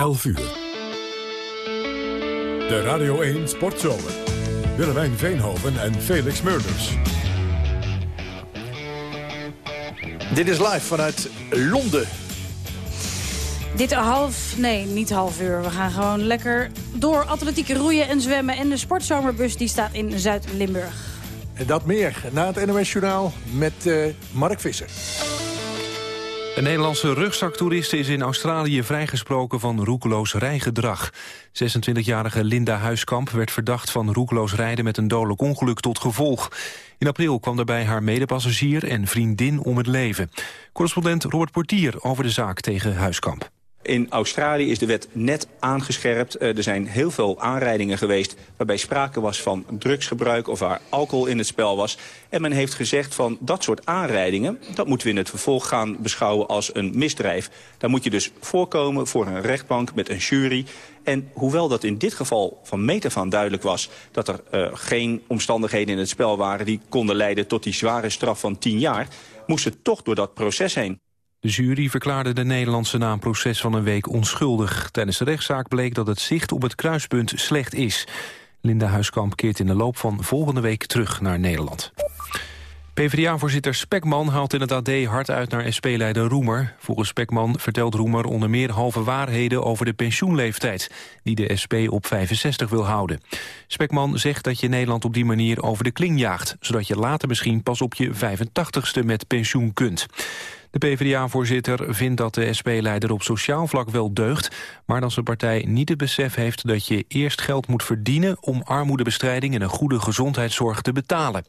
11 uur. De Radio 1 Sportzomer. Willemijn Veenhoven en Felix Murders. Dit is live vanuit Londen. Dit half, nee, niet half uur. We gaan gewoon lekker door atletiek roeien en zwemmen. En de sportzomerbus die staat in Zuid-Limburg. En dat meer na het NOS Journaal met uh, Mark Visser. Een Nederlandse rugzaktoeriste is in Australië vrijgesproken van roekeloos rijgedrag. 26-jarige Linda Huiskamp werd verdacht van roekeloos rijden met een dodelijk ongeluk tot gevolg. In april kwam daarbij haar medepassagier en vriendin om het leven. Correspondent Robert Portier over de zaak tegen Huiskamp. In Australië is de wet net aangescherpt. Eh, er zijn heel veel aanrijdingen geweest waarbij sprake was van drugsgebruik of waar alcohol in het spel was. En men heeft gezegd van dat soort aanrijdingen, dat moeten we in het vervolg gaan beschouwen als een misdrijf. Daar moet je dus voorkomen voor een rechtbank met een jury. En hoewel dat in dit geval van meet aan duidelijk was... dat er uh, geen omstandigheden in het spel waren die konden leiden tot die zware straf van 10 jaar... moest toch door dat proces heen. De jury verklaarde de Nederlandse na een proces van een week onschuldig. Tijdens de rechtszaak bleek dat het zicht op het kruispunt slecht is. Linda Huiskamp keert in de loop van volgende week terug naar Nederland. PvdA-voorzitter Spekman haalt in het AD hard uit naar SP-leider Roemer. Volgens Spekman vertelt Roemer onder meer halve waarheden over de pensioenleeftijd... die de SP op 65 wil houden. Spekman zegt dat je Nederland op die manier over de kling jaagt... zodat je later misschien pas op je 85ste met pensioen kunt. De PvdA-voorzitter vindt dat de SP-leider op sociaal vlak wel deugt... maar dat zijn partij niet het besef heeft dat je eerst geld moet verdienen... om armoedebestrijding en een goede gezondheidszorg te betalen.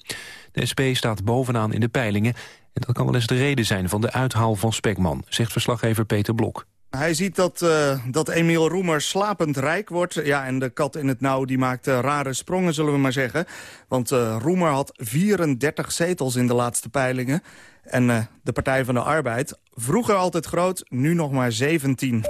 De SP staat bovenaan in de peilingen... en dat kan wel eens de reden zijn van de uithaal van Spekman... zegt verslaggever Peter Blok. Hij ziet dat, uh, dat Emiel Roemer slapend rijk wordt. Ja, en de kat in het nauw die maakt uh, rare sprongen, zullen we maar zeggen. Want uh, Roemer had 34 zetels in de laatste peilingen. En uh, de Partij van de Arbeid, vroeger altijd groot, nu nog maar 17.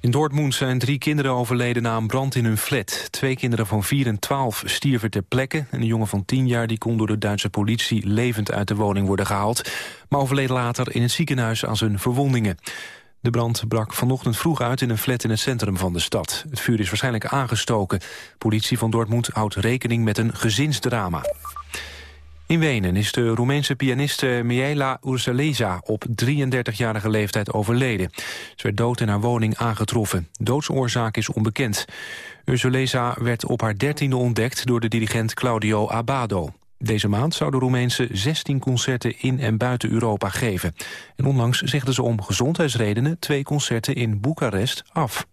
In Dortmund zijn drie kinderen overleden na een brand in hun flat. Twee kinderen van 4 en 12 stierven ter plekke. En een jongen van 10 jaar die kon door de Duitse politie levend uit de woning worden gehaald. Maar overleed later in het ziekenhuis aan zijn verwondingen. De brand brak vanochtend vroeg uit in een flat in het centrum van de stad. Het vuur is waarschijnlijk aangestoken. Politie van Dortmund houdt rekening met een gezinsdrama. In Wenen is de Roemeense pianiste Miela Ursaleza op 33-jarige leeftijd overleden. Ze werd dood in haar woning aangetroffen. Doodsoorzaak is onbekend. Ursaleza werd op haar dertiende ontdekt door de dirigent Claudio Abado. Deze maand zouden Roemeense 16 concerten in en buiten Europa geven. En onlangs zegden ze om gezondheidsredenen twee concerten in Boekarest af.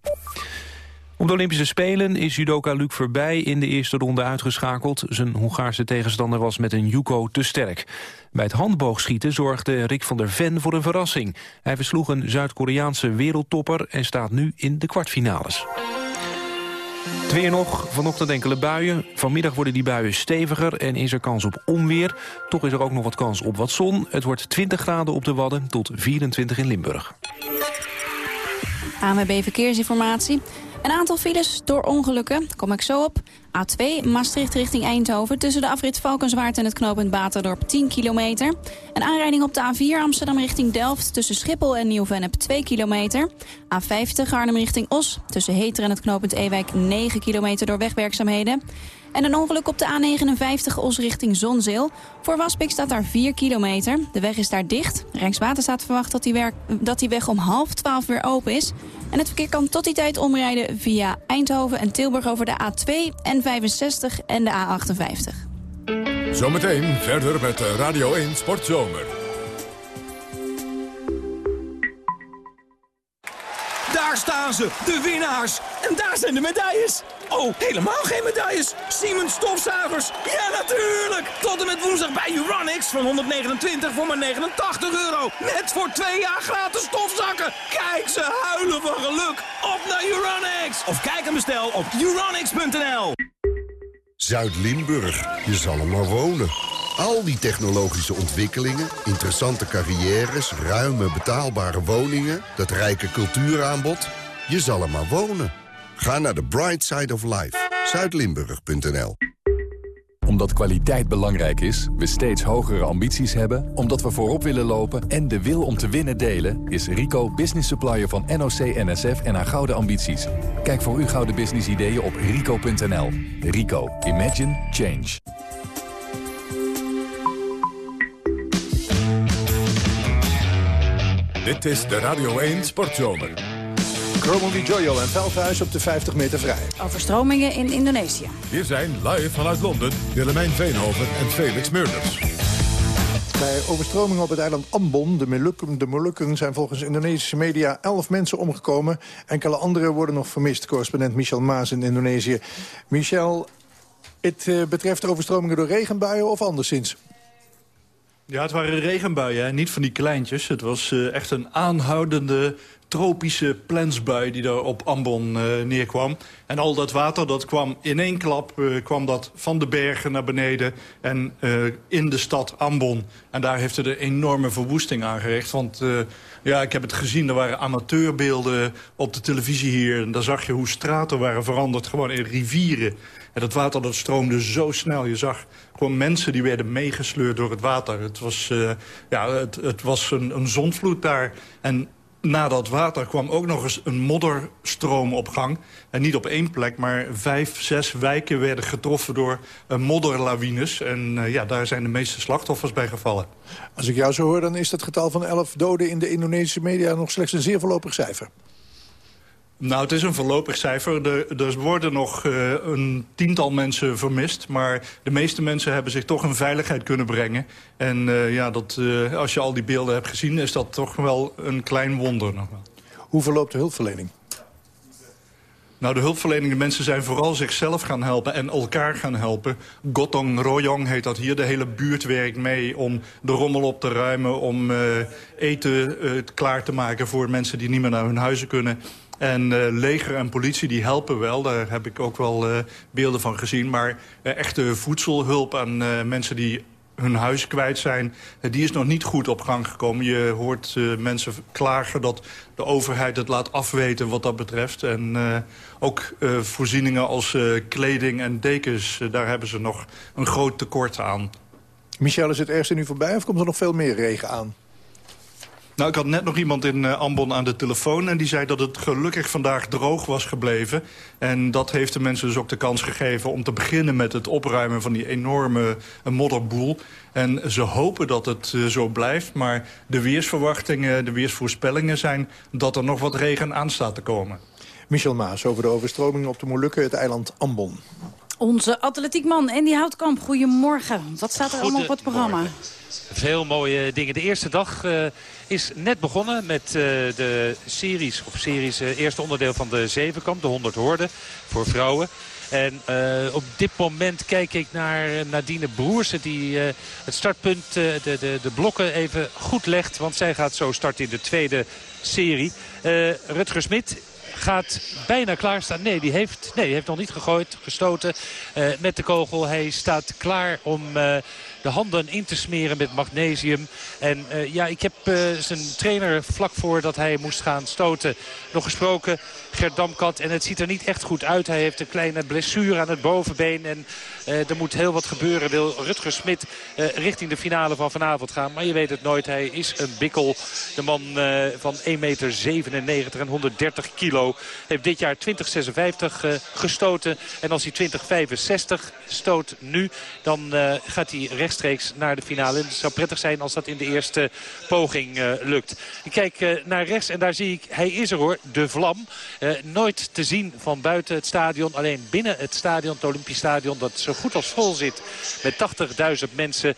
Op de Olympische Spelen is judoka Luc Verbij in de eerste ronde uitgeschakeld. Zijn Hongaarse tegenstander was met een juco te sterk. Bij het handboogschieten zorgde Rick van der Ven voor een verrassing. Hij versloeg een Zuid-Koreaanse wereldtopper en staat nu in de kwartfinales. Twee nog, vanochtend enkele buien. Vanmiddag worden die buien steviger en is er kans op onweer. Toch is er ook nog wat kans op wat zon. Het wordt 20 graden op de Wadden tot 24 in Limburg. ANWB Verkeersinformatie. Een aantal files door ongelukken, kom ik zo op. A2 Maastricht richting Eindhoven tussen de afrit Valkenswaard en het knooppunt Baterdorp 10 kilometer. Een aanrijding op de A4 Amsterdam richting Delft tussen Schiphol en Nieuw-Vennep 2 kilometer. A50 Arnhem richting Os tussen Heter en het knooppunt Ewijk 9 kilometer door wegwerkzaamheden. En een ongeluk op de A59 Os richting Zonzeel. Voor Waspik staat daar 4 kilometer. De weg is daar dicht. Rijkswaterstaat verwacht dat die, werk, dat die weg om half 12 weer open is. En het verkeer kan tot die tijd omrijden via Eindhoven en Tilburg over de A2, N65 en de A58. Zometeen verder met Radio 1 Sportzomer. Daar staan ze, de winnaars. En daar zijn de medailles. Oh, helemaal geen medailles. Siemens stofzuigers. Ja, natuurlijk. Tot en met woensdag bij Uranix van 129 voor maar 89 euro. Net voor twee jaar gratis stofzakken. Kijk, ze huilen van geluk. Op naar Uranix. Of kijk en bestel op uranix.nl. Zuid-Limburg. Je zal er maar wonen. Al die technologische ontwikkelingen, interessante carrières... ruime betaalbare woningen, dat rijke cultuuraanbod... je zal er maar wonen. Ga naar de Bright Side of Life. Zuidlimburg.nl Omdat kwaliteit belangrijk is, we steeds hogere ambities hebben... omdat we voorop willen lopen en de wil om te winnen delen... is Rico business supplier van NOC, NSF en haar gouden ambities. Kijk voor uw gouden business ideeën op rico.nl. Rico. Imagine. Change. Dit is de Radio 1 Sportzomer. Chromo Jojo en Veldhuis op de 50 meter vrij. Overstromingen in Indonesië. Hier zijn live vanuit Londen Willemijn Veenhoven en Felix Meurders. Bij overstromingen op het eiland Ambon, de Molukken, de Molukken... zijn volgens Indonesische media elf mensen omgekomen. Enkele anderen worden nog vermist. Correspondent Michel Maas in Indonesië. Michel, het eh, betreft overstromingen door regenbuien of anderszins? Ja, het waren regenbuien, hè? niet van die kleintjes. Het was uh, echt een aanhoudende tropische plensbui die daar op Ambon uh, neerkwam. En al dat water dat kwam in één klap uh, kwam dat van de bergen naar beneden... en in de stad Ambon. En daar heeft het een enorme verwoesting aangericht. Want ja, ik heb het gezien, er waren amateurbeelden op de televisie hier. En daar zag je hoe straten waren veranderd, gewoon in rivieren. En dat water dat stroomde zo snel. Je zag gewoon mensen die werden meegesleurd door het water. Het was, uh, ja, het, het was een, een zonvloed daar. En na dat water kwam ook nog eens een modderstroom op gang. En niet op één plek, maar vijf, zes wijken werden getroffen door uh, modderlawines. En uh, ja, daar zijn de meeste slachtoffers bij gevallen. Als ik jou zo hoor, dan is het getal van elf doden in de Indonesische media nog slechts een zeer voorlopig cijfer. Nou, het is een voorlopig cijfer. Er, er worden nog uh, een tiental mensen vermist. Maar de meeste mensen hebben zich toch in veiligheid kunnen brengen. En uh, ja, dat, uh, als je al die beelden hebt gezien... is dat toch wel een klein wonder nog wel. Hoe verloopt de hulpverlening? Nou, de hulpverlening, de mensen zijn vooral zichzelf gaan helpen en elkaar gaan helpen. Gotong Royong heet dat hier. De hele buurt werkt mee om de rommel op te ruimen... om eten klaar te maken voor mensen die niet meer naar hun huizen kunnen... En uh, leger en politie die helpen wel. Daar heb ik ook wel uh, beelden van gezien. Maar uh, echte voedselhulp aan mensen die hun huis kwijt zijn... die is nog niet goed op gang gekomen. Je hoort mensen klagen dat de overheid het laat afweten wat dat betreft. En ook voorzieningen als kleding en dekens... daar hebben ze nog een groot tekort aan. Michel, is het ergste nu voorbij of komt er nog veel meer regen aan? Nou, ik had net nog iemand in uh, Ambon aan de telefoon... en die zei dat het gelukkig vandaag droog was gebleven. En dat heeft de mensen dus ook de kans gegeven... om te beginnen met het opruimen van die enorme uh, modderboel. En ze hopen dat het uh, zo blijft. Maar de weersverwachtingen, de weersvoorspellingen zijn... dat er nog wat regen aan staat te komen. Michel Maas over de overstroming op de Molukken, het eiland Ambon. Onze atletiekman Andy Houtkamp, goedemorgen. Wat staat er allemaal op het programma? Veel mooie dingen. De eerste dag uh, is net begonnen met uh, de series, of series, uh, eerste onderdeel van de zevenkamp, de 100 hoorden voor vrouwen. En op dit moment kijk ik naar Nadine Broersen die het startpunt, de, de, de blokken even goed legt. Want zij gaat zo starten in de tweede serie. Rutger Smit gaat bijna klaarstaan. Nee, die heeft, nee, die heeft nog niet gegooid, gestoten uh, met de kogel. Hij staat klaar om uh, de handen in te smeren met magnesium. En uh, ja, ik heb zijn trainer vlak voordat hij moest gaan stoten nog gesproken. Gert Damkat. En het ziet er niet echt goed uit. Hij heeft een kleine blessure aan het bovenbeen. En er moet heel wat gebeuren. Wil Rutger Smit richting de finale van vanavond gaan. Maar je weet het nooit. Hij is een bikkel. De man van 1,97 meter en 130 kilo. Heeft dit jaar 2056 uh, gestoten. En als hij 2065 stoot nu, dan uh, gaat hij rechtstreeks naar de finale. Het zou prettig zijn als dat in de eerste poging uh, lukt. Ik kijk naar rechts en daar zie ik, hij is er hoor, de vlam. nooit te zien van buiten het stadion. Alleen binnen het stadion, het Olympisch Stadion, dat zo goed als vol zit. Met 80.000 mensen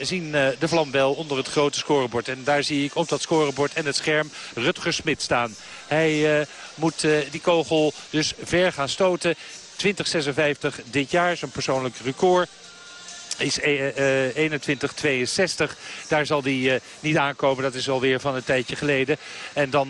zien de vlam wel onder het grote scorebord. En daar zie ik op dat scorebord en het scherm Rutger Smit staan. Hij moet die kogel dus ver gaan stoten. 2056 dit jaar, zijn persoonlijk record is uh, 21-62. Daar zal hij uh, niet aankomen. Dat is alweer van een tijdje geleden. En dan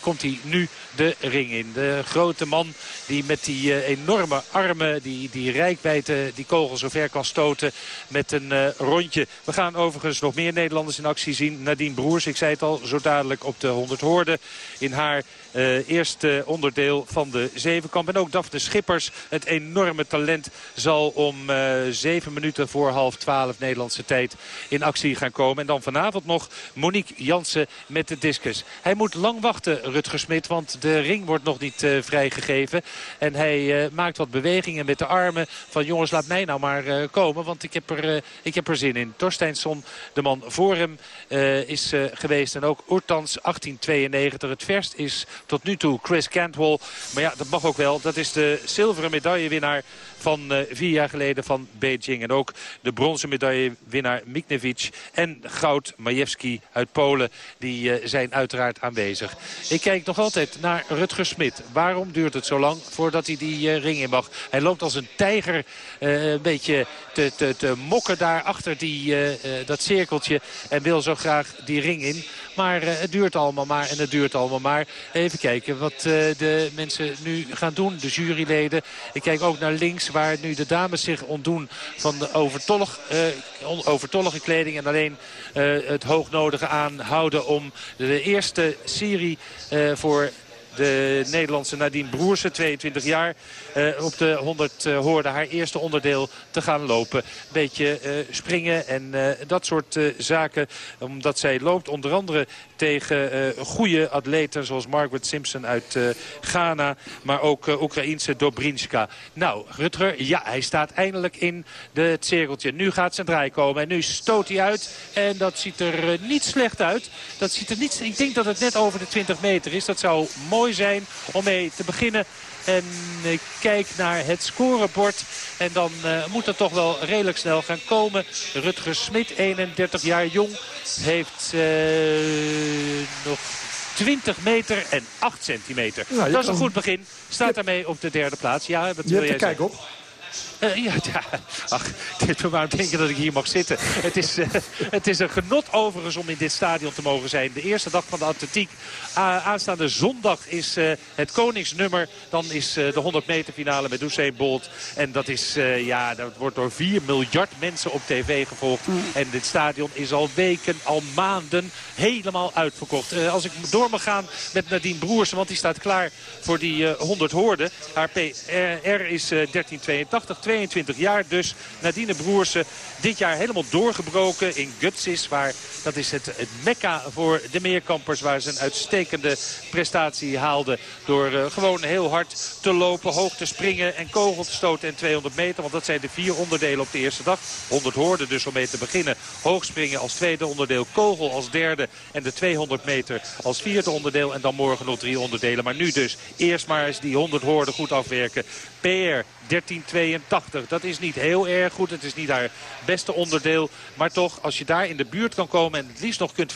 komt hij nu de ring in. De grote man die met die enorme armen, die, die rijkwijde, die kogel zo ver kan stoten met een rondje. We gaan overigens nog meer Nederlanders in actie zien. Nadine Broers, ik zei het al, zo dadelijk op de 100 hoorden in haar uh, eerste onderdeel van de zevenkamp. En ook Daphne Schippers, het enorme talent, zal om uh, zeven minuten voor half twaalf Nederlandse tijd in actie gaan komen. En dan vanavond nog Monique Jansen met de discus. Hij moet lang wachten, Rutger Smit, want de ring wordt nog niet uh, vrijgegeven. En hij maakt wat bewegingen met de armen van jongens, laat mij nou maar komen, want ik heb, er, ik heb er zin in. Torsteinsson, de man voor hem, is geweest. En ook Oertans, 1892. Het verst is tot nu toe Chris Cantwell. Maar ja, dat mag ook wel. Dat is de zilveren medaillewinnaar van uh, vier jaar geleden van Beijing. En ook de bronzen medaillewinnaar Miknevic en goud Majewski uit Polen. Die uh, zijn uiteraard aanwezig. Ik kijk nog altijd naar Rutger Smit. Waarom duurt het zo lang voordat hij die uh, ring in mag? Hij loopt als een tijger een beetje te, te, te mokken daar achter die, dat cirkeltje. En wil zo graag die ring in. Maar het duurt allemaal maar en het duurt allemaal maar. Even kijken wat de mensen nu gaan doen, de juryleden. Ik kijk ook naar links waar nu de dames zich ontdoen van de overtollig, uh, overtollige kleding. En alleen het hoognodige aanhouden om de eerste serie voor de Nederlandse Nadine Broersen, 22 jaar, uh, op de 100 uh, hoorde haar eerste onderdeel te gaan lopen. Beetje uh, springen en dat soort zaken. Omdat zij loopt onder andere tegen goede atleten zoals Margaret Simpson uit Ghana. Maar ook Oekraïense Dobrinska. Nou, Rutger, ja, hij staat eindelijk in het cirkeltje. Nu gaat zijn draai komen en nu stoot hij uit. En dat ziet er niet slecht uit. Dat ziet er niet, ik denk dat het net over de 20 meter is. Dat zou mooi zijn om mee te beginnen. En ik kijk naar het scorebord. En dan uh, moet het toch wel redelijk snel gaan komen. Rutger Smit, 31 jaar jong, heeft uh, nog 20 meter en 8 centimeter. Dat is een goed begin. Staat daarmee op de derde plaats. Ja, wat je wil jij kijk op. Uh, ja, ja, ach, dit waarom denk je dat ik hier mag zitten? Het is, uh, het is een genot overigens om in dit stadion te mogen zijn. De eerste dag van de atletiek. Uh, aanstaande zondag is het koningsnummer. Dan is de 100 meter finale met Usain Bolt. En dat, is, ja, dat wordt door 4 miljard mensen op tv gevolgd. Mm. En dit stadion is al weken, al maanden helemaal uitverkocht. als ik door mag gaan met Nadine Broersen, want die staat klaar voor die 100 hoorden. Haar PR is 1382. 22 jaar dus. Nadine Broersen dit jaar helemaal doorgebroken in Gutsis. Waar, dat is het, het mekka voor de meerkampers. Waar ze een uitstekende prestatie haalden. Door uh, gewoon heel hard te lopen, hoog te springen en kogel te stoten en 200 meter. Want dat zijn de vier onderdelen op de eerste dag. 100 hoorden dus om mee te beginnen. Hoog springen als tweede onderdeel. Kogel als derde. En de 200 meter als vierde onderdeel. En dan morgen nog drie onderdelen. Maar nu dus eerst maar eens die 100 hoorden goed afwerken. PR 1382. Dat is niet heel erg goed. Het is niet haar beste onderdeel. Maar toch, als je daar in de buurt kan komen en het liefst nog kunt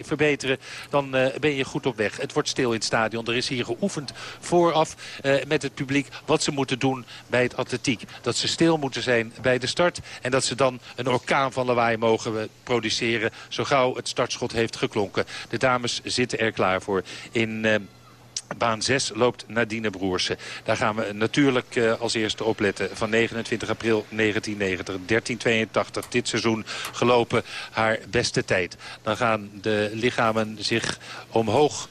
verbeteren... dan uh, ben je goed op weg. Het wordt stil in het stadion. Er is hier geoefend vooraf uh, met het publiek wat ze moeten doen bij het atletiek. Dat ze stil moeten zijn bij de start. En dat ze dan een orkaan van lawaai mogen produceren... zo gauw het startschot heeft geklonken. De dames zitten er klaar voor in... Uh, Baan 6 loopt Nadine Broersen. Daar gaan we natuurlijk uh, als eerste opletten. Van 29 april 1990, 1382 dit seizoen gelopen haar beste tijd. Dan gaan de lichamen zich omhoog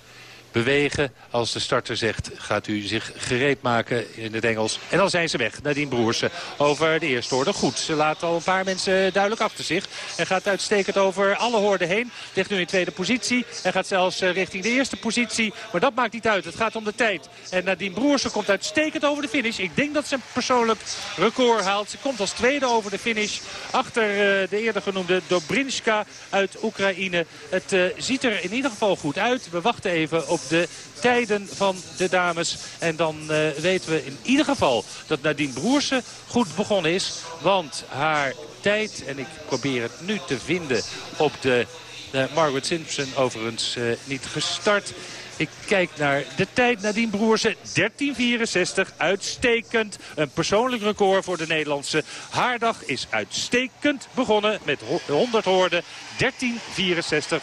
bewegen. Als de starter zegt, gaat u zich gereed maken in het Engels. En dan zijn ze weg, Nadine Broersen, over de eerste hoorde. Goed, ze laat al een paar mensen duidelijk achter zich. En gaat uitstekend over alle hoorden heen. Ligt nu in tweede positie. En gaat zelfs eh, richting de eerste positie. Maar dat maakt niet uit, het gaat om de tijd. En Nadine Broersen komt uitstekend over de finish. Ik denk dat ze een persoonlijk record haalt. Ze komt als tweede over de finish. Achter uh, de eerder genoemde Dobrinska uit Oekraïne. Het uh, ziet er in ieder geval goed uit. We wachten even op de tijden van de dames. En dan uh, weten we in ieder geval dat Nadine Broersen goed begonnen is. Want haar tijd, en ik probeer het nu te vinden op de... Uh, Margaret Simpson overigens uh, niet gestart. Ik kijk naar de tijd. Nadine Broersen, 13.64. Uitstekend. Een persoonlijk record voor de Nederlandse. Haar dag is uitstekend begonnen met 100 hoorden. 13.64.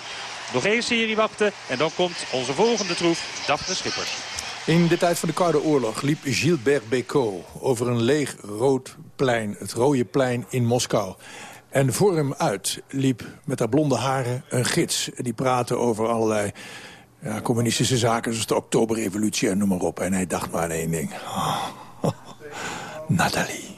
Nog één serie wachten en dan komt onze volgende troef, Daphne Schippers. In de tijd van de Koude Oorlog liep Gilbert Bécaud over een leeg rood plein, het Rode Plein in Moskou. En voor hem uit liep met haar blonde haren een gids. Die praatte over allerlei Ja, communistische zaken zoals de oktoberrevolutie en noem maar op. En hij dacht maar aan één ding. Oh, Nathalie.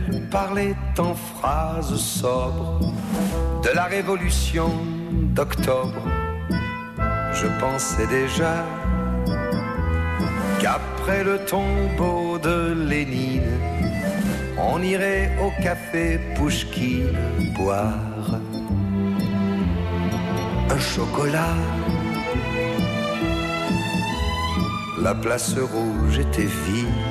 parlait en phrases sobres de la révolution d'octobre. Je pensais déjà qu'après le tombeau de Lénine, on irait au café Pouchkine boire un chocolat. La place rouge était vide.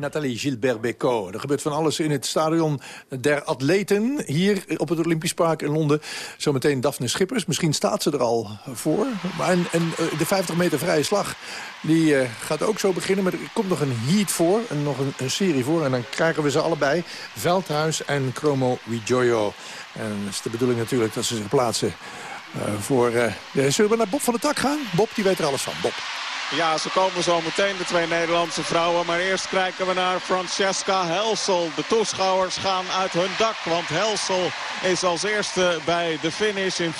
Nathalie Gilbert Bécaud. Er gebeurt van alles in het stadion der atleten... hier op het Olympisch Park in Londen. Zometeen Daphne Schippers. Misschien staat ze er al voor. En, en eh, de 50 meter vrije slag die, uh, gaat ook zo beginnen. Maar er komt nog een heat voor, en nog een, serie voor. En dan krijgen we ze allebei. Veldhuis en Chromo Vigioio. En dat is de bedoeling natuurlijk dat ze zich plaatsen... Uh, voor, zullen we naar Bob van de Tak gaan? Bob, die weet er alles van. Bob. Ja, ze komen zo meteen, de twee Nederlandse vrouwen. Maar eerst kijken we naar Francesca Helsel. De toeschouwers gaan uit hun dak. Want Helsel is als eerste bij de finish in 24-61.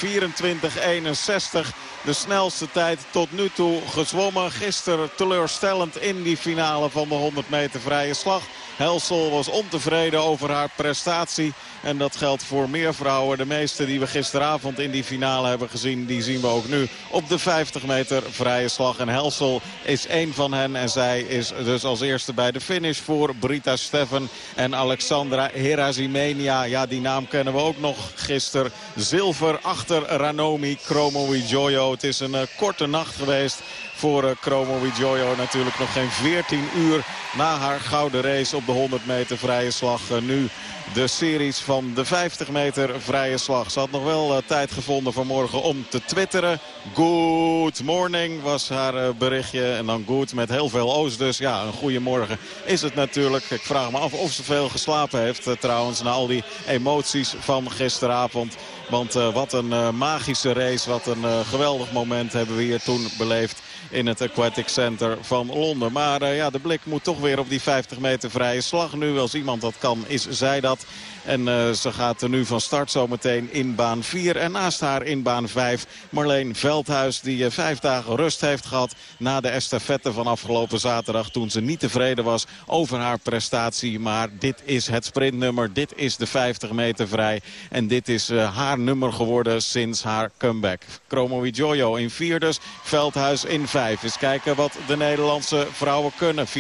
De snelste tijd tot nu toe gezwommen. Gisteren teleurstellend in die finale van de 100 meter vrije slag. Helsel was ontevreden over haar prestatie. En dat geldt voor meer vrouwen. De meeste die we gisteravond in die finale hebben gezien... die zien we ook nu op de 50 meter vrije slag. En Helsel is één van hen. En zij is dus als eerste bij de finish voor Brita Steffen en Alexandra Herazimenia. Ja, die naam kennen we ook nog gisteren. Zilver achter Ranomi Kromowidjojo. Het is een uh, korte nacht geweest voor Chromo Jojo natuurlijk nog geen 14 uur na haar gouden race op de 100 meter vrije slag. Uh, nu de series van de 50 meter vrije slag. Ze had nog wel uh, tijd gevonden vanmorgen om te twitteren. Good morning was haar berichtje. En dan good met heel veel oost. Dus ja, een goede morgen is het natuurlijk. Ik vraag me af of ze veel geslapen heeft trouwens. Na al die emoties van gisteravond. Want wat een magische race. Wat een geweldig moment hebben we hier toen beleefd in het Aquatic Center van Londen. Maar uh, ja, de blik moet toch weer op die 50 meter vrije slag. Nu als iemand dat kan, is zij dat. En uh, ze gaat er nu van start zometeen in baan 4. En naast haar in baan 5 Marleen Veldhuis die uh, vijf dagen rust heeft gehad na de estafette van afgelopen zaterdag. Toen ze niet tevreden was over haar prestatie. Maar dit is het sprintnummer. Dit is de 50 meter vrij. En dit is haar nummer geworden sinds haar comeback. Chromo Jojo in 4 dus. Veldhuis in 5. Eens kijken wat de Nederlandse vrouwen kunnen. 24-61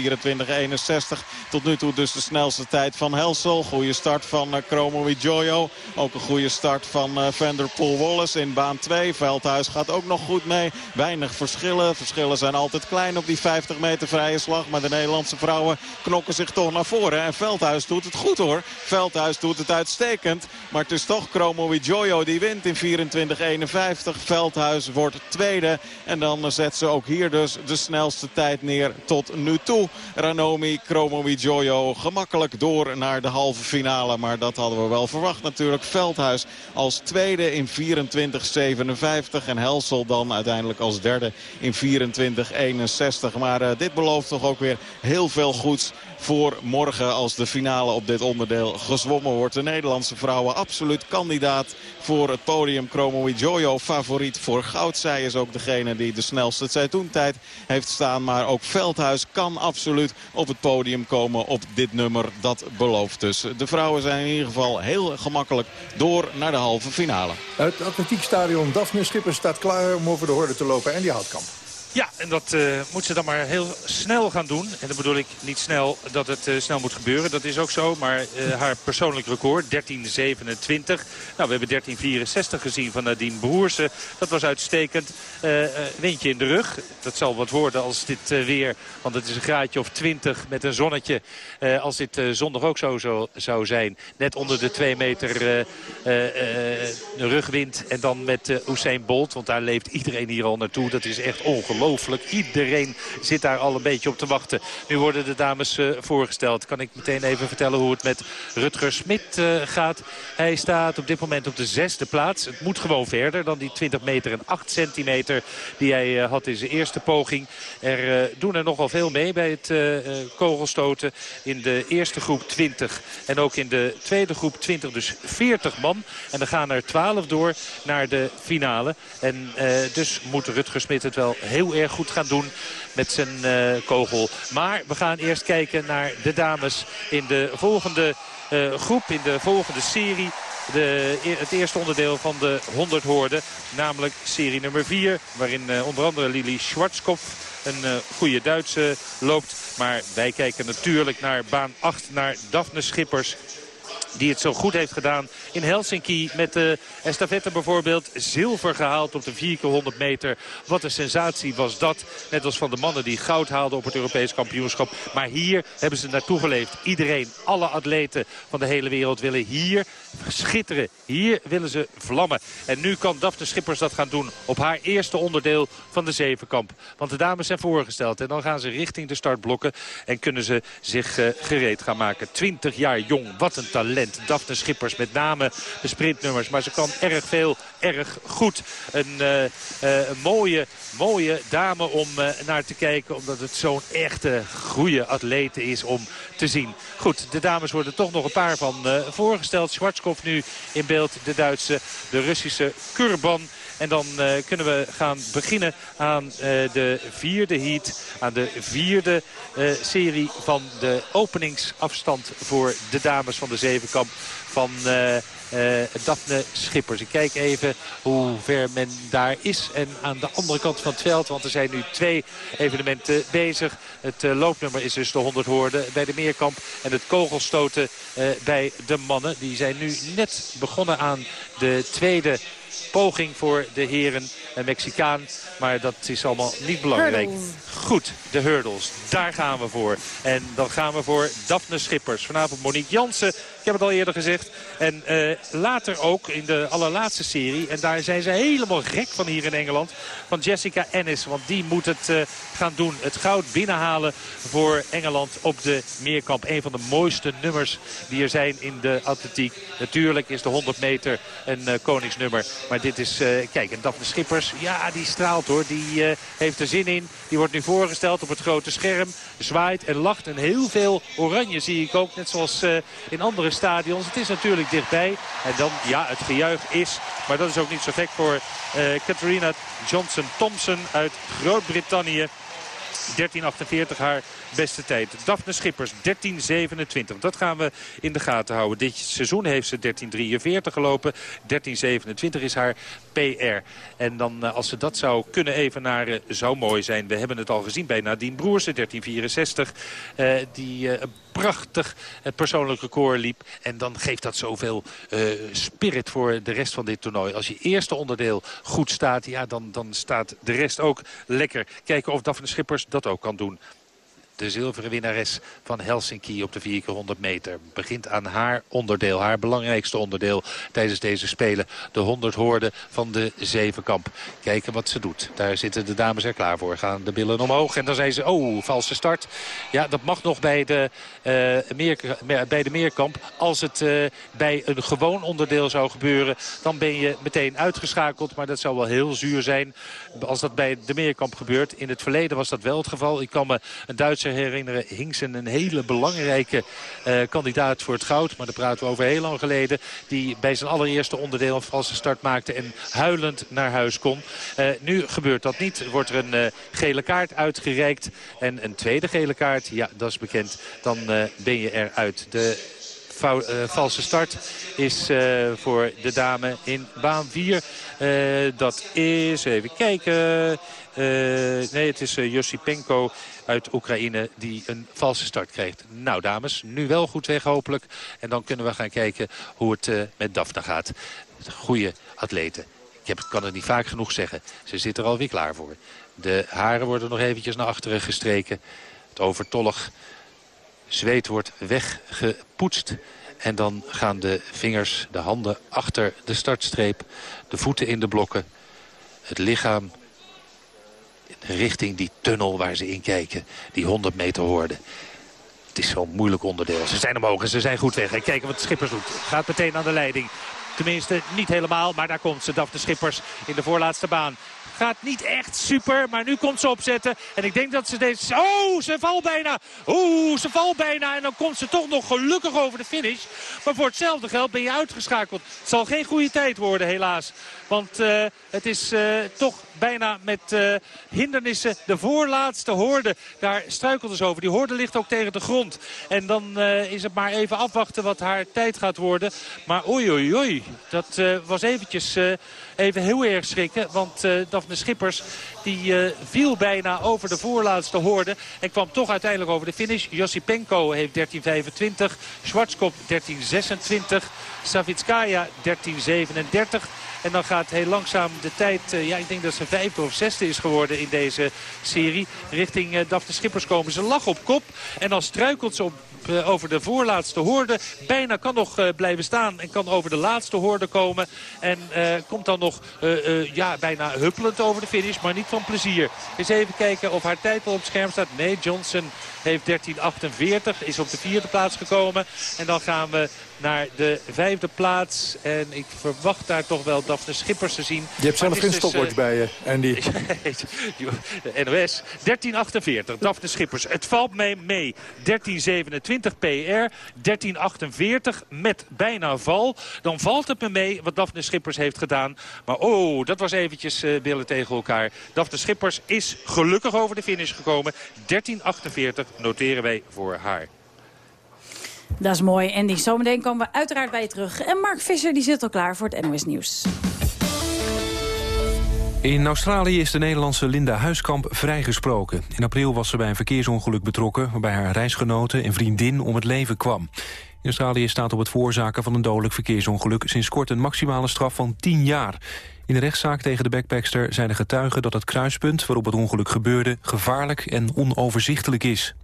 tot nu toe dus de snelste tijd van Helsel. Goede start van uh, Chromo Jojo. Ook een goede start van uh, Vanderpool Wallace in baan 2. Veldhuis gaat ook nog goed mee. Weinig verschillen. Verschillen zijn altijd klein op die 50 meter vrije slag. Maar de Nederlandse vrouwen knokken zich toch naar voren. En Veldhuis doet het goed hoor. Veldhuis doet het uitstekend. Maar het is toch Chromo Jojo die wint in 24-51. Veldhuis wordt tweede. En dan zet ze ook hier dus de snelste tijd neer tot nu toe. Ranomi Chromo Jojo gemakkelijk door naar de halve finale. Maar dat hadden we wel verwacht natuurlijk. Veldhuis als tweede in 24-57. En Helsel dan uiteindelijk als derde in 24-61. Maar uh, dit belooft toch ook weer heel veel goeds voor morgen als de finale op dit onderdeel gezwommen wordt. De Nederlandse vrouwen absoluut kandidaat voor het podium. Chromo Jojo favoriet voor goud. Zij is ook degene die de snelste seizoentijd heeft staan. Maar ook Veldhuis kan absoluut op het podium komen op dit nummer. Dat belooft dus. De vrouwen zijn in ieder geval heel gemakkelijk door naar de halve finale. Het atletiekstadion Daphne Schippers staat klaar om over de horde te lopen. En die houdt kamp. Ja, en dat uh, moet ze dan maar heel snel gaan doen. En dan bedoel ik niet snel dat het uh, snel moet gebeuren. Dat is ook zo. Maar uh, haar persoonlijk record, 13.27. Nou, we hebben 13.64 gezien van Nadine Broersen. Dat was uitstekend. windje in de rug. Dat zal wat worden als dit weer... Want het is een graadje of 20 met een zonnetje. als dit zondag ook zo, zo, zou zijn. Net onder de 2 meter rugwind. En dan met Usain Bolt. Want daar leeft iedereen hier al naartoe. Dat is echt ongelooflijk ongelooflijk. Iedereen zit daar al een beetje op te wachten. Nu worden de dames uh, voorgesteld. Kan ik meteen even vertellen hoe het met Rutger Smit uh, gaat. Hij staat op dit moment op de zesde plaats. Het moet gewoon verder dan die 20 meter en 8 centimeter die hij uh, had in zijn eerste poging. Er doen er nogal veel mee bij het kogelstoten. In de eerste groep 20 en ook in de tweede groep 20 dus 40 man. En dan gaan er 12 door naar de finale. En dus moet Rutger Smit het wel heel erg goed gaan doen met zijn uh, kogel. Maar we gaan eerst kijken naar de dames in de volgende uh, groep, in de volgende serie. De, e-, het eerste onderdeel van de 100 hoorden. Namelijk serie nummer 4. Waarin onder andere Lili Schwarzkopf een uh, goede Duitse loopt. Maar wij kijken natuurlijk naar baan 8. Naar Daphne Schippers die het zo goed heeft gedaan in Helsinki. Met de estafette bijvoorbeeld zilver gehaald op de 4 keer 100 meter. Wat een sensatie was dat. Net als van de mannen die goud haalden op het Europees kampioenschap. Maar hier hebben ze naartoe geleefd. Iedereen, alle atleten van de hele wereld willen hier schitteren. Hier willen ze vlammen. En nu kan Daphne Schippers dat gaan doen op haar eerste onderdeel van de zevenkamp. Want de dames zijn voorgesteld. En dan gaan ze richting de startblokken. En kunnen ze zich uh, gereed gaan maken. 20 jaar jong. Wat een talent. Daphne Schippers met name de sprintnummers. Maar ze kan erg veel, erg goed. Een, een mooie, mooie dame om naar te kijken. Omdat het zo'n echte goede atlete is om te zien. Goed, de dames worden toch nog een paar van voorgesteld. Schwarzkopf nu in beeld. De Duitse, de Russische Kurban. En dan uh, kunnen we gaan beginnen aan uh, de vierde heat. Aan de vierde uh, serie van de openingsafstand voor de dames van de zevenkamp van Daphne Schippers. Ik kijk even hoe ver men daar is. En aan de andere kant van het veld, want er zijn nu twee evenementen bezig. Het loopnummer is dus de 100 hoorden bij de Meerkamp. En het kogelstoten bij de mannen. Die zijn nu net begonnen aan de tweede poging voor de heren en Mexicaan. Maar dat is allemaal niet belangrijk. Goed, de hurdles. Daar gaan we voor. En dan gaan we voor Daphne Schippers. Vanavond Monique Jansen. Ik heb het al eerder gezegd. En uh, later ook in de allerlaatste serie. En daar zijn ze helemaal gek van hier in Engeland. Van Jessica Ennis. Want die moet het uh, gaan doen. Het goud binnenhalen voor Engeland op de meerkamp. Een van de mooiste nummers die er zijn in de atletiek. Natuurlijk is de 100 meter een uh, koningsnummer. Maar dit is, kijk, en Daphne Schippers, ja, die straalt hoor. Die heeft er zin in. Die wordt nu voorgesteld op het grote scherm. Zwaait en lacht. En heel veel oranje zie ik ook. Net zoals in andere stadions. Het is natuurlijk dichtbij. En dan, ja, het gejuich is. Maar dat is ook niet zo gek voor Catharina Johnson-Thompson uit Groot-Brittannië. 13.48 haar beste tijd. Daphne Schippers 13.27. Dat gaan we in de gaten houden. Dit seizoen heeft ze 13.43 gelopen. 13.27 is haar PR. En dan als ze dat zou kunnen evenaren, zou mooi zijn. We hebben het al gezien bij Nadine Broersen, 13.64. Uh, die uh, prachtig het persoonlijk record liep. En dan geeft dat zoveel spirit voor de rest van dit toernooi. Als je eerste onderdeel goed staat, ja, dan, dan staat de rest ook lekker. Kijken of Daphne Schippers dat ook kan doen de zilveren winnares van Helsinki op de 4x100 meter. Begint aan haar onderdeel, haar belangrijkste onderdeel tijdens deze Spelen. De 100 hoorden van de zevenkamp. Kijken wat ze doet. Daar zitten de dames er klaar voor. Gaan de billen omhoog en dan zijn ze, oh, valse start. Ja, dat mag nog bij de, uh, meer, bij de meerkamp. Als het uh, bij een gewoon onderdeel zou gebeuren, dan ben je meteen uitgeschakeld. Maar dat zou wel heel zuur zijn als dat bij de meerkamp gebeurt. In het verleden was dat wel het geval. Ik kan me een Duitse herinneren. Hingsen een hele belangrijke uh, kandidaat voor het goud. Maar daar praten we over heel lang geleden. Die bij zijn allereerste onderdeel een valse start maakte. En huilend naar huis kon. Uh, nu gebeurt dat niet. Wordt er een uh, gele kaart uitgereikt. En een tweede gele kaart. Ja, dat is bekend. Dan ben je eruit. De valse start is voor de dame in baan 4. Uh, dat is, even kijken... nee, het is Josipenko uit Oekraïne die een valse start kreeg. Nou dames, nu wel goed weg hopelijk. En dan kunnen we gaan kijken hoe het uh, met Daphne gaat. Goede atleten. Ik heb, kan het niet vaak genoeg zeggen. Ze zit er alweer klaar voor. De haren worden nog eventjes naar achteren gestreken. Het overtollig zweet wordt weggepoetst. En dan gaan de vingers, de handen achter de startstreep. De voeten in de blokken. Het lichaam richting die tunnel waar ze in kijken. Die 100 meter hoorde. Het is zo'n moeilijk onderdeel. Ze zijn omhoog en ze zijn goed weg. En kijken wat Schippers doet. Gaat meteen aan de leiding. Tenminste, niet helemaal, maar daar komt ze, Daf de Schippers in de voorlaatste baan. Gaat niet echt super, maar nu komt ze opzetten. En ik denk dat ze deze... Oh, ze valt bijna. Oeh, ze valt bijna. En dan komt ze toch nog gelukkig over de finish. Maar voor hetzelfde geld ben je uitgeschakeld. Het zal geen goede tijd worden, helaas. Want uh, het is uh, toch bijna met uh, hindernissen de voorlaatste hoorde. Daar struikelt ze over. Die hoorde ligt ook tegen de grond. En dan is het maar even afwachten wat haar tijd gaat worden. Maar oei oei oei. Dat was eventjes even heel erg schrikken. Want Daphne Schippers die viel bijna over de voorlaatste hoorde. En kwam toch uiteindelijk over de finish. Josipenko heeft 13.25. Schwarzkop 13.26. Savitskaya 13.37. En dan gaat heel langzaam de tijd, uh, ja ik denk dat ze vijfde of zesde is geworden in deze serie. Richting uh, Daphne Schippers komen. Ze lag op kop en dan struikelt ze op uh, over de voorlaatste hoorde. Bijna kan nog uh, blijven staan en kan over de laatste hoorde komen. En uh, komt dan nog nog ja, bijna huppelend over de finish. Maar niet van plezier. Eens even kijken of haar tijd al op het scherm staat. Nee, Johnson heeft 13.48. Is op de vierde plaats gekomen. En dan gaan we naar de vijfde plaats. En ik verwacht daar toch wel Daphne Schippers te zien. Je hebt zelf geen dus, stopwatch bij je, Andy. de NOS, 13.48, Daphne Schippers. Het valt mij mee. 13.27 PR, 13.48 met bijna val. Dan valt het me mee wat Daphne Schippers heeft gedaan. Maar oh, dat was eventjes uh, billen tegen elkaar. Daphne Schippers is gelukkig over de finish gekomen. 13.48 noteren wij voor haar. Dat is mooi. En die zometeen komen we uiteraard bij je terug. En Mark Visser die zit al klaar voor het NOS Nieuws. In Australië is de Nederlandse Linda Huiskamp vrijgesproken. In april was ze bij een verkeersongeluk betrokken... waarbij haar reisgenote en vriendin om het leven kwam. In Australië staat op het voorzaken van een dodelijk verkeersongeluk... sinds kort een maximale straf van 10 jaar. In de rechtszaak tegen de backpackster zijn de getuigen dat het kruispunt... waarop het ongeluk gebeurde gevaarlijk en onoverzichtelijk is.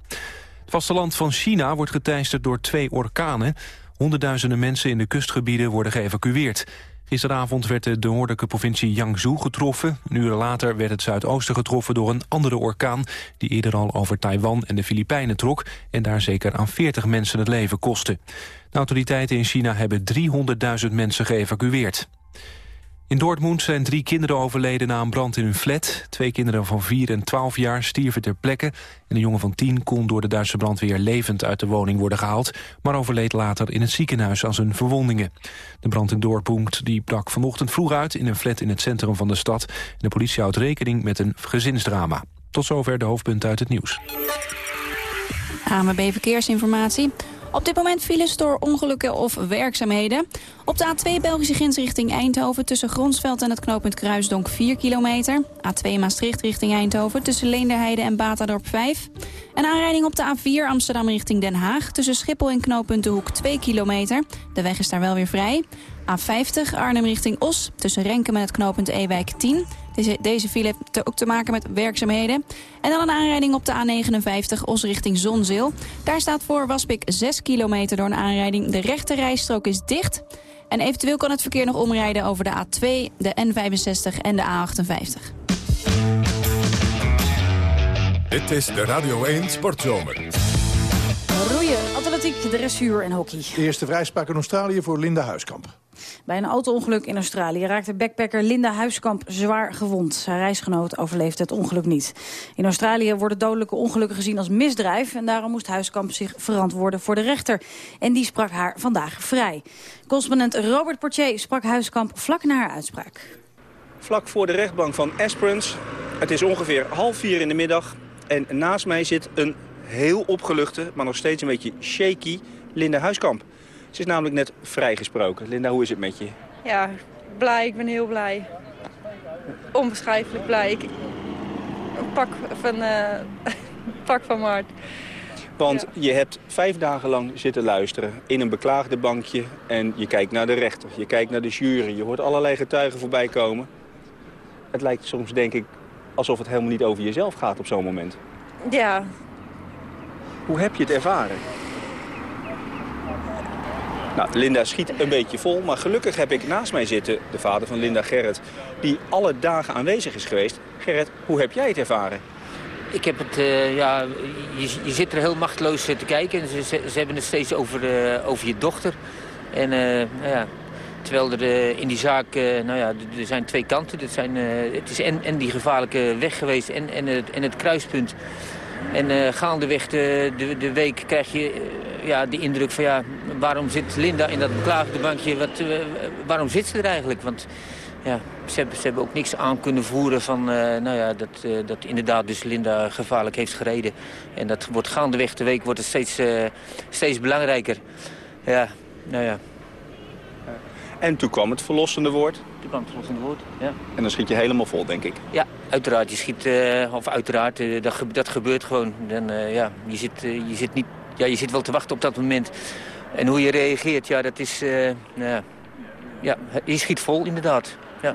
Het vasteland van China wordt geteisterd door twee orkanen. Honderdduizenden mensen in de kustgebieden worden geëvacueerd. Gisteravond werd de noordelijke provincie Jiangsu getroffen. Een later werd het zuidoosten getroffen door een andere orkaan... die eerder al over Taiwan en de Filipijnen trok... en daar zeker aan 40 mensen het leven kostte. De autoriteiten in China hebben 300.000 mensen geëvacueerd. In Dortmund zijn drie kinderen overleden na een brand in hun flat. Twee kinderen van 4 en 12 jaar stierven ter plekke... en een jongen van 10 kon door de Duitse brandweer levend uit de woning worden gehaald... maar overleed later in het ziekenhuis aan zijn verwondingen. De brand in Dortmund die brak vanochtend vroeg uit in een flat in het centrum van de stad. De politie houdt rekening met een gezinsdrama. Tot zover de hoofdpunten uit het nieuws. AMB Verkeersinformatie. Op dit moment files door ongelukken of werkzaamheden. Op de A2 Belgische grens richting Eindhoven tussen Gronsveld en het knooppunt Kruisdonk 4 kilometer. A2 Maastricht richting Eindhoven tussen Leenderheide en Batadorp 5. Een aanrijding op de A4 Amsterdam richting Den Haag tussen Schiphol en knooppunt De Hoek 2 kilometer. De weg is daar wel weer vrij. A50 Arnhem richting Os tussen Renken en het knooppunt Ewijk 10. Deze, deze file heeft ook te maken met werkzaamheden. En dan een aanrijding op de A59 Os richting Zonzeel. Daar staat voor Waspik 6 kilometer door een aanrijding. De rechte rijstrook is dicht. En eventueel kan het verkeer nog omrijden over de A2, de N65 en de A58. Dit is de Radio 1 Sportzomer. Roeien, atletiek, dressuur en hockey. De eerste vrijspraak in Australië voor Linda Huiskamp. Bij een auto-ongeluk in Australië raakte backpacker Linda Huiskamp zwaar gewond. Haar reisgenoot overleefde het ongeluk niet. In Australië worden dodelijke ongelukken gezien als misdrijf... en daarom moest Huiskamp zich verantwoorden voor de rechter. En die sprak haar vandaag vrij. Correspondent Robert Portier sprak Huiskamp vlak na haar uitspraak. Vlak voor de rechtbank van Esperance. Het is ongeveer half vier in de middag. En naast mij zit een heel opgeluchte, maar nog steeds een beetje shaky Linda Huiskamp. Ze is namelijk net vrijgesproken. Linda, hoe is het met je? Ja, blij. Ik ben heel blij. Onbeschrijfelijk blij. Ik, een pak van, uh, pak van Mart. Want je hebt vijf dagen lang zitten luisteren in een beklaagde bankje... en je kijkt naar de rechter, je kijkt naar de jury, je hoort allerlei getuigen voorbij komen. Het lijkt soms, denk ik, alsof het helemaal niet over jezelf gaat op zo'n moment. Ja. Hoe heb je het ervaren? Nou, Linda schiet een beetje vol, maar gelukkig heb ik naast mij zitten de vader van Linda, Gerrit, die alle dagen aanwezig is geweest. Gerrit, hoe heb jij het ervaren? Ik heb het, uh, ja, je, je, zit er heel machteloos te kijken. Ze, ze, hebben het steeds over, uh, over je dochter. En ja, terwijl er in die zaak, nou ja, er zijn twee kanten. Dat zijn, het is en, en die gevaarlijke weg geweest en, en, het, en het kruispunt. En uh, gaandeweg de, de, de week krijg je uh, ja, de indruk van... ja, waarom zit Linda in dat beklaagde bankje? Wat, uh, waarom zit ze er eigenlijk? Want ja, ze, hebben, ze hebben ook niks aan kunnen voeren van... nou ja, dat, dat inderdaad dus Linda gevaarlijk heeft gereden. En dat wordt gaandeweg de week wordt het steeds, steeds belangrijker. Ja, nou ja. En toen kwam het verlossende woord. Ja. En dan schiet je helemaal vol, denk ik. Ja, uiteraard. Je schiet, uh, of uiteraard, uh, dat, dat, gebeurt gewoon. Dan, uh, ja, je, zit, je, zit niet, ja, je zit wel te wachten op dat moment. En hoe je reageert, ja, dat is... Nou ja, je schiet vol, inderdaad. Ja.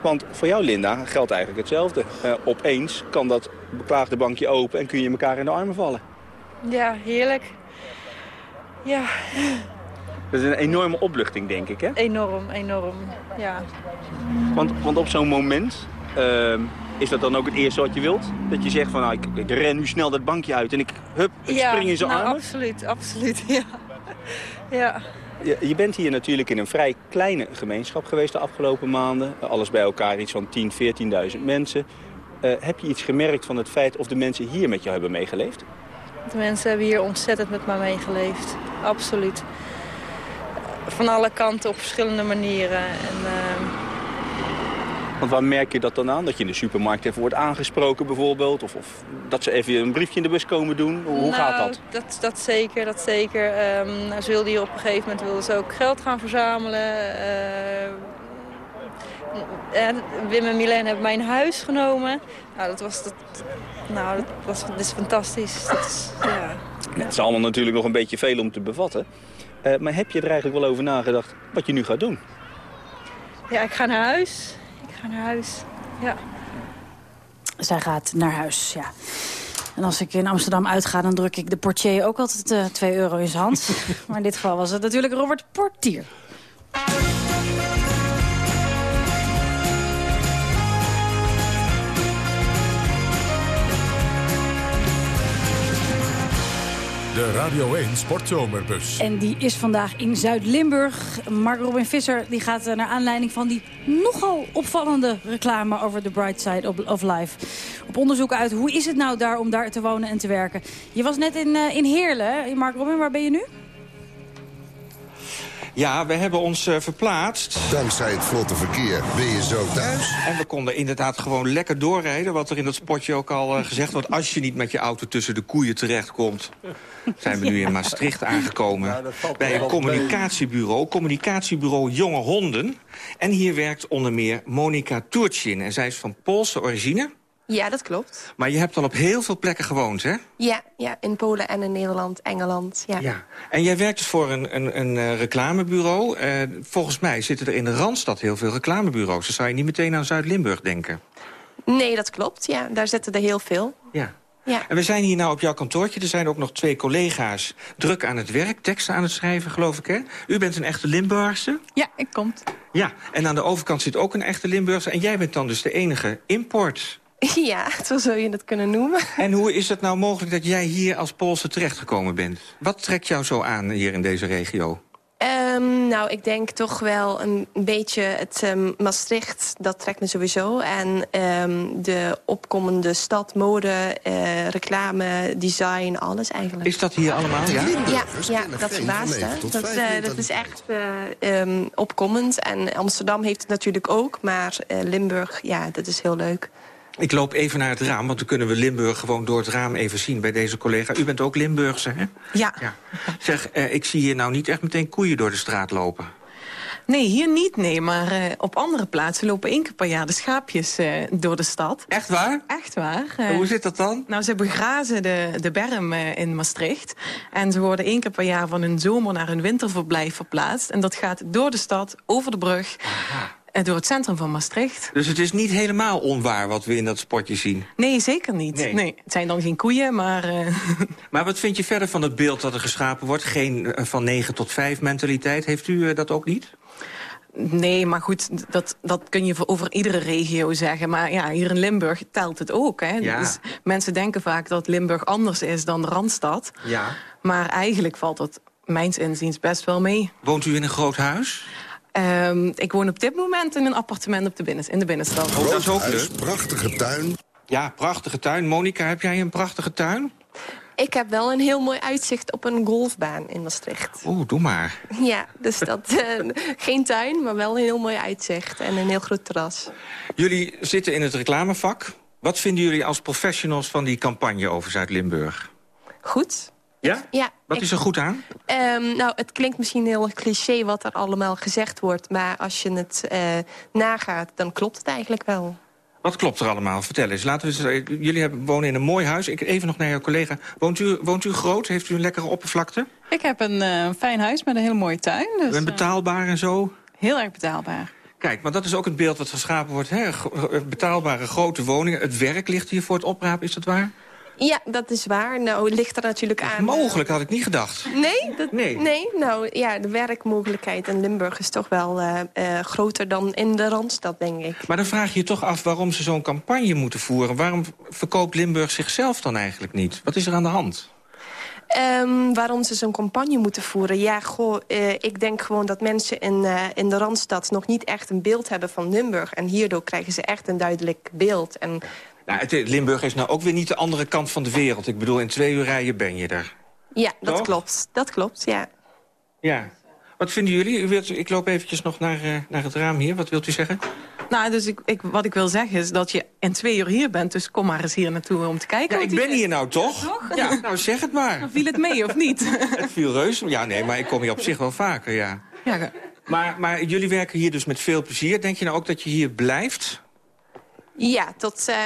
Want voor jou, Linda, geldt eigenlijk hetzelfde. opeens kan dat beklaagde bankje open en kun je elkaar in de armen vallen. Ja, heerlijk. Ja. Dat is een enorme opluchting, denk ik, hè? Enorm, enorm, ja. Want, want op zo'n moment, ehm, is dat dan ook het eerste wat je wilt? Dat je zegt van, nou, ik, ik ren nu snel dat bankje uit en ik, hup, ik ja, spring in zijn nou, armen? absoluut, absoluut, ja. ja. Je, je bent hier natuurlijk in een vrij kleine gemeenschap geweest de afgelopen maanden. Alles bij elkaar iets van 10, 14.000 mensen. Eh, heb je iets gemerkt van het feit of de mensen hier met jou hebben meegeleefd? De mensen hebben hier ontzettend met mij meegeleefd. Absoluut. Van alle kanten op verschillende manieren. En, ehm, Want waar merk je dat dan aan? Dat je in de supermarkt even wordt aangesproken bijvoorbeeld? Of, of dat ze even een briefje in de bus komen doen? Hoe nou, gaat dat? dat? Dat zeker, dat zeker. Ehm, nou, ze wilden hier op een gegeven moment wilden ze ook geld gaan verzamelen. Eh, en Wim en Milen hebben mijn huis genomen. Nou, dat was, dat, nou, dat was dat is fantastisch. Dat is, ja. Het is allemaal natuurlijk nog een beetje veel om te bevatten. Eh, maar heb je er eigenlijk wel over nagedacht wat je nu gaat doen? ja, ik ga naar huis. Ik ga naar huis, ja. Zij gaat naar huis, ja. En als ik in Amsterdam uitga, dan druk ik de portier ook altijd eh 2 euro in zijn hand. maar in dit geval was het natuurlijk Robert Portier. De Radio 1 Sportzomerbus. En die is vandaag in Zuid-Limburg. Mark Robin Visser die gaat eh, naar aanleiding van die nogal opvallende reclame over the bright side of, life. Op onderzoek uit hoe is het nou daar om daar te wonen en te werken. Je was net in, eh, in Heerlen. Mark Robin, waar ben je nu? Ja, we hebben ons eh, verplaatst. Dankzij het vlotte verkeer ben je zo thuis. En we konden inderdaad gewoon lekker doorrijden. Wat er in dat spotje ook al eh, gezegd wordt. Als je niet met je auto tussen de koeien terechtkomt... zijn we nu in Maastricht aangekomen. bij een communicatiebureau. Communicatiebureau Jonge Honden. En hier werkt onder meer Monika Turchin. En zij is van Poolse origine. Ja, dat klopt. Maar je hebt al op heel veel plekken gewoond, hè? Ja, ja in Polen en in Nederland, Engeland. Ja. Ja. En jij werkt dus voor een, een, een eh, reclamebureau. Eh, volgens mij zitten er in de Randstad heel veel reclamebureaus. Dan zou je niet meteen aan Zuid-Limburg denken. Nee, dat klopt. Ja, daar zitten er heel veel. Ja. Ja. En we zijn hier nou op jouw kantoortje. Er zijn ook nog twee collega's druk aan het werk. Teksten aan het schrijven, geloof ik, hè? U bent een echte Limburgse. Ja, ik kom. Ja, en aan de overkant zit ook een echte Limburgse. En jij bent dan dus de enige import. Ja, zo zou je het kunnen noemen. En hoe is het nou mogelijk dat jij hier als Poolse terechtgekomen bent? Wat trekt jou zo aan hier in deze regio? Ehm, nou, ik denk toch wel een beetje het ehm, Maastricht, dat trekt me sowieso. En ehm, de opkomende stad, mode, eh, reclame, design, alles eigenlijk. Is dat hier allemaal, ja? Ja, ja dat verbaast, hè. Dat, eh, dat is echt eh, ehm, opkomend. En Amsterdam heeft het natuurlijk ook, maar eh, Limburg, ja, dat is heel leuk. Ik loop even naar het raam, want dan kunnen we Limburg gewoon door het raam even zien bij deze collega. U bent ook Limburgse, hè? Ja. Zeg, eh, ik zie hier nou niet echt meteen koeien door de straat lopen. Nee, hier niet, nee. Maar eh, op andere plaatsen lopen één keer per jaar de schaapjes eh, door de stad. Echt waar? Echt waar. Hoe zit dat dan? Nou, ze begrazen de, de berm in Maastricht. En ze worden één keer per jaar van hun zomer naar hun winterverblijf verplaatst. En dat gaat door de stad, over de brug, door het centrum van Maastricht. Dus het is niet helemaal onwaar wat we in dat spotje zien. Nee, zeker niet. Nee. Nee. het zijn dan geen koeien, maar... eh, Maar wat vind je verder van het beeld dat er geschapen wordt? Geen eh, van 9 tot 5 mentaliteit. Heeft u eh, dat ook niet? Nee, maar goed, dat, dat kun je voor over iedere regio zeggen. Maar ja, hier in Limburg telt het ook. Hè? Ja. Dus mensen denken vaak dat Limburg anders is dan de Randstad. Ja. Maar eigenlijk valt dat mijns inziens best wel mee. Woont u in een groot huis? Ehm, ik woon op dit moment in een appartement op de binnen, in de binnenstad. Oh, dat is ook leuk. prachtige tuin. Ja, prachtige tuin. Monika, heb jij een prachtige tuin? Ik heb wel een heel mooi uitzicht op een golfbaan in Maastricht. Oeh, doe maar. Ja, dus dat, eh, geen tuin, maar wel een heel mooi uitzicht en een heel groot terras. Jullie zitten in het reclamevak. Wat vinden jullie als professionals van die campagne over Zuid-Limburg? Goed. Ja? Ja, Wat ik- is er goed aan? Ehm, nou, het klinkt misschien heel cliché wat er allemaal gezegd wordt... maar als je het eh, nagaat, dan klopt het eigenlijk wel. Wat klopt er allemaal? Vertel eens. Laten we eens, eh, jullie hebben, wonen in een mooi huis. Ik, even nog naar jouw collega. Woont u, woont u groot? Heeft u een lekkere oppervlakte? Ik heb een eh, fijn huis met een hele mooie tuin. Dus, en betaalbaar en zo? heel erg betaalbaar. Kijk, maar dat is ook het beeld wat geschapen wordt. Hè? Betaalbare grote woningen. Het werk ligt hier voor het oprapen, is dat waar? Ja, dat is waar. Nou, ligt er natuurlijk aan. Mogelijk, had ik niet gedacht. Nee? Dat, Nee. nee? Nou, ja, de werkmogelijkheid in Limburg is toch wel eh, eh, groter dan in de Randstad, denk ik. Maar dan vraag je je toch af waarom ze zo'n campagne moeten voeren. Waarom verkoopt Limburg zichzelf dan eigenlijk niet? Wat is er aan de hand? Ehm, waarom ze zo'n campagne moeten voeren? Ja, goh, eh, ik denk gewoon dat mensen in, in de Randstad... nog niet echt een beeld hebben van Limburg. En hierdoor krijgen ze echt een duidelijk beeld. En Nou, het, Limburg is nou ook weer niet de andere kant van de wereld. Ik bedoel, in twee uur rijden ben je er. ja, dat Toch? klopt. Dat klopt, ja. Ja. Wat vinden jullie? U wilt, ik loop eventjes nog naar, eh, naar het raam hier. Wat wilt u zeggen? Nou, dus ik, ik, wat ik wil zeggen is dat je in twee uur hier bent. Dus kom maar eens hier naartoe om te kijken. Ja, ik ben hier nou toch? Ja, nou zeg het maar. Viel het mee of niet? Het viel reus. Ja, nee, maar ik kom hier op zich wel vaker, ja. Ja, Maar, maar jullie werken hier dus met veel plezier. Denk je nou ook dat je hier blijft? Ja, tot, eh,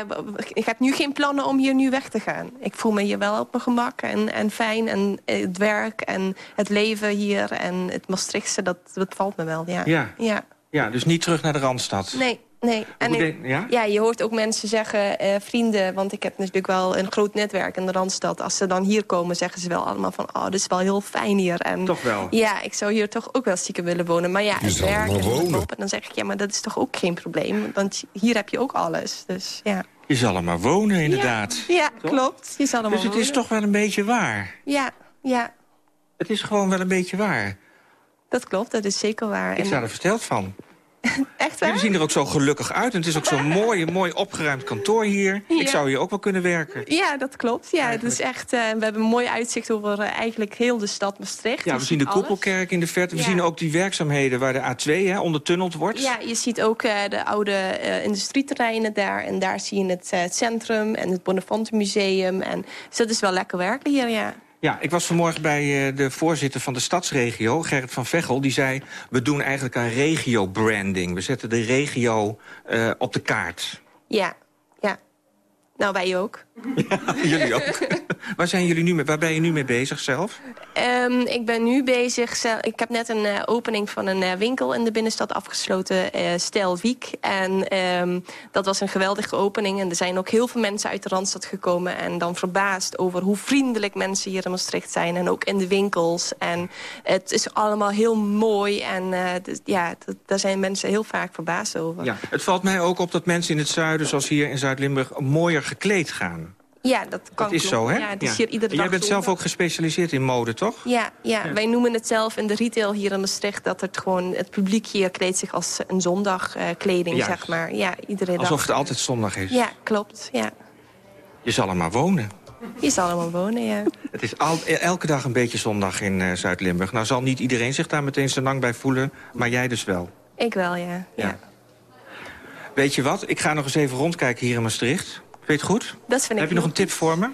ik heb nu geen plannen om hier nu weg te gaan. Ik voel me hier wel op mijn gemak en, en fijn. En eh, het werk en het leven hier en het Maastrichtse, dat, dat valt me wel, ja. Ja. ja. Ja, dus niet terug naar de Randstad. Nee, nee. En ik- ja? je hoort ook mensen zeggen, eh, vrienden... want ik heb natuurlijk wel een groot netwerk in de Randstad. Als ze dan hier komen, zeggen ze wel allemaal van... oh, dit is wel heel fijn hier. En, Toch wel? Ja, ik zou hier toch ook wel stiekem willen wonen. Maar ja, het werk en wonen. En dan zeg ik, ja, maar dat is toch ook geen probleem. Want hier heb je ook alles. Dus ja, Je zal er maar wonen, inderdaad. ja klopt. Je zal er Dus maar het is toch wel een beetje waar. Ja, ja, Het is gewoon wel een beetje waar. dat klopt. Dat is zeker waar. Ik sta er verteld van. Echt waar? Jullie zien er ook zo gelukkig uit. En het is ook zo'n mooi, mooi opgeruimd kantoor hier. Ik zou hier ook wel kunnen werken. Ja, dat klopt. Ja, het is echt, eh, we hebben een mooi uitzicht over eh, eigenlijk heel de stad Maastricht. Ja, we zien de alles. koepelkerk in de verte. We Ja. zien ook die werkzaamheden waar de A2 hè, ondertunneld wordt. Ja, je ziet ook eh, de oude industrieterreinen daar. En daar zie je het, het centrum en het Bonnefante Museum. En, dus dat is wel lekker werken hier, ja. Ja, ik was vanmorgen bij eh, de voorzitter van de stadsregio, Gerrit van Veghel. Die zei, we doen eigenlijk aan regio-branding. We zetten de regio eh, op de kaart. Ja, ja. Nou, wij ook. Jullie ook. waar, zijn jullie nu mee, waar ben je nu mee bezig zelf? Ehm, ik ben nu bezig. Ik heb net een eh, opening van een eh, winkel in de binnenstad afgesloten, eh Stijl Wiek. En ehm, dat was een geweldige opening. En er zijn ook heel veel mensen uit de Randstad gekomen. En dan verbaasd over hoe vriendelijk mensen hier in Maastricht zijn. En ook in de winkels. En het is allemaal heel mooi. En dus, ja, daar zijn mensen heel vaak verbaasd over. Ja, het valt mij ook op dat mensen in het zuiden, zoals hier in Zuid-Limburg, mooier gekleed gaan. Ja, dat kan Dat is zo, hè? Ja, het is Ja. hier iedere En Jij dag bent zelf ook gespecialiseerd in mode, toch? Ja, ja, Ja. wij noemen het zelf in de retail hier in Maastricht... dat het gewoon het publiek hier kleedt zich als een zondagkleding, kleding Juist. zeg maar. Ja, iedere dag. Alsof het altijd zondag is. Ja, klopt. Ja. Je zal er maar wonen. Hier zal allemaal wonen, ja. Het is al, elke dag een beetje zondag in eh, Zuid-Limburg. Nou zal niet iedereen zich daar meteen zo lang bij voelen, maar jij dus wel. Ik wel, ja. ja. Weet je wat? Ik ga nog eens even rondkijken hier in Maastricht. Vind je het goed? Dat vind ik Heb je nog een tip voor me?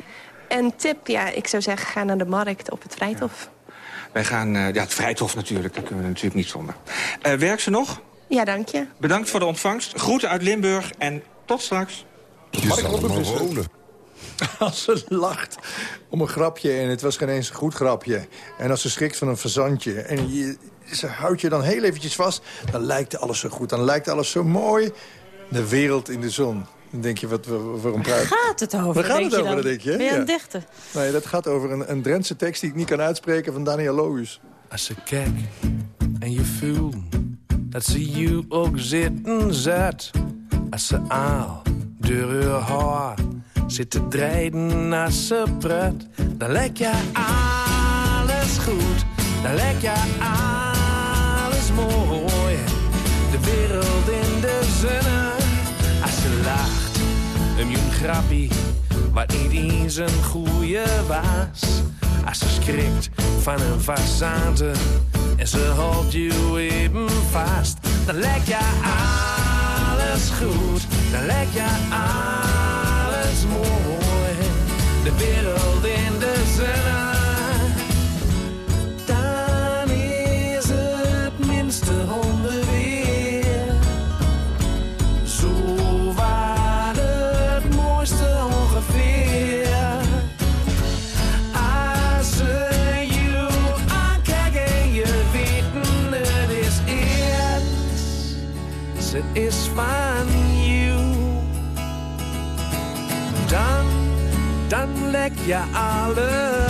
Een tip, ja, ik zou zeggen, ga naar de markt op het Vrijthof. Wij gaan... eh, ja, het Vrijthof natuurlijk, daar kunnen we natuurlijk niet zonder. Eh werk ze nog? Ja, dank je. Bedankt voor de ontvangst. Groeten uit Limburg en tot straks. Je zal wonen. Als ze lacht om een grapje en het was geen eens een goed grapje. En als ze schrikt van een fazantje en je, ze houdt je dan heel eventjes vast... dan lijkt alles zo goed, dan lijkt alles zo mooi. De wereld in de zon. Dan denk je, wat, waarom praat Gaat het over? Waar gaat denk het je over, dan? denk je? Ben je aan Ja. het dichten? Nee, dat gaat over een, een Drentse tekst die ik niet kan uitspreken van Daniel Lohuus. Als ze kijkt en je voelt dat ze je ook zitten zet. Als ze aal door haar haar zit te draaien als ze pret. Dan lijkt je alles goed, dan lijkt je alles mooi. De wereld in de zonne. Een jong grappie, wat niet eens een goeie was. Als ze schrikt van een fazante en ze houdt je even vast. Dan lijkt je alles goed, dan lijkt je alles mooi. Lek je alles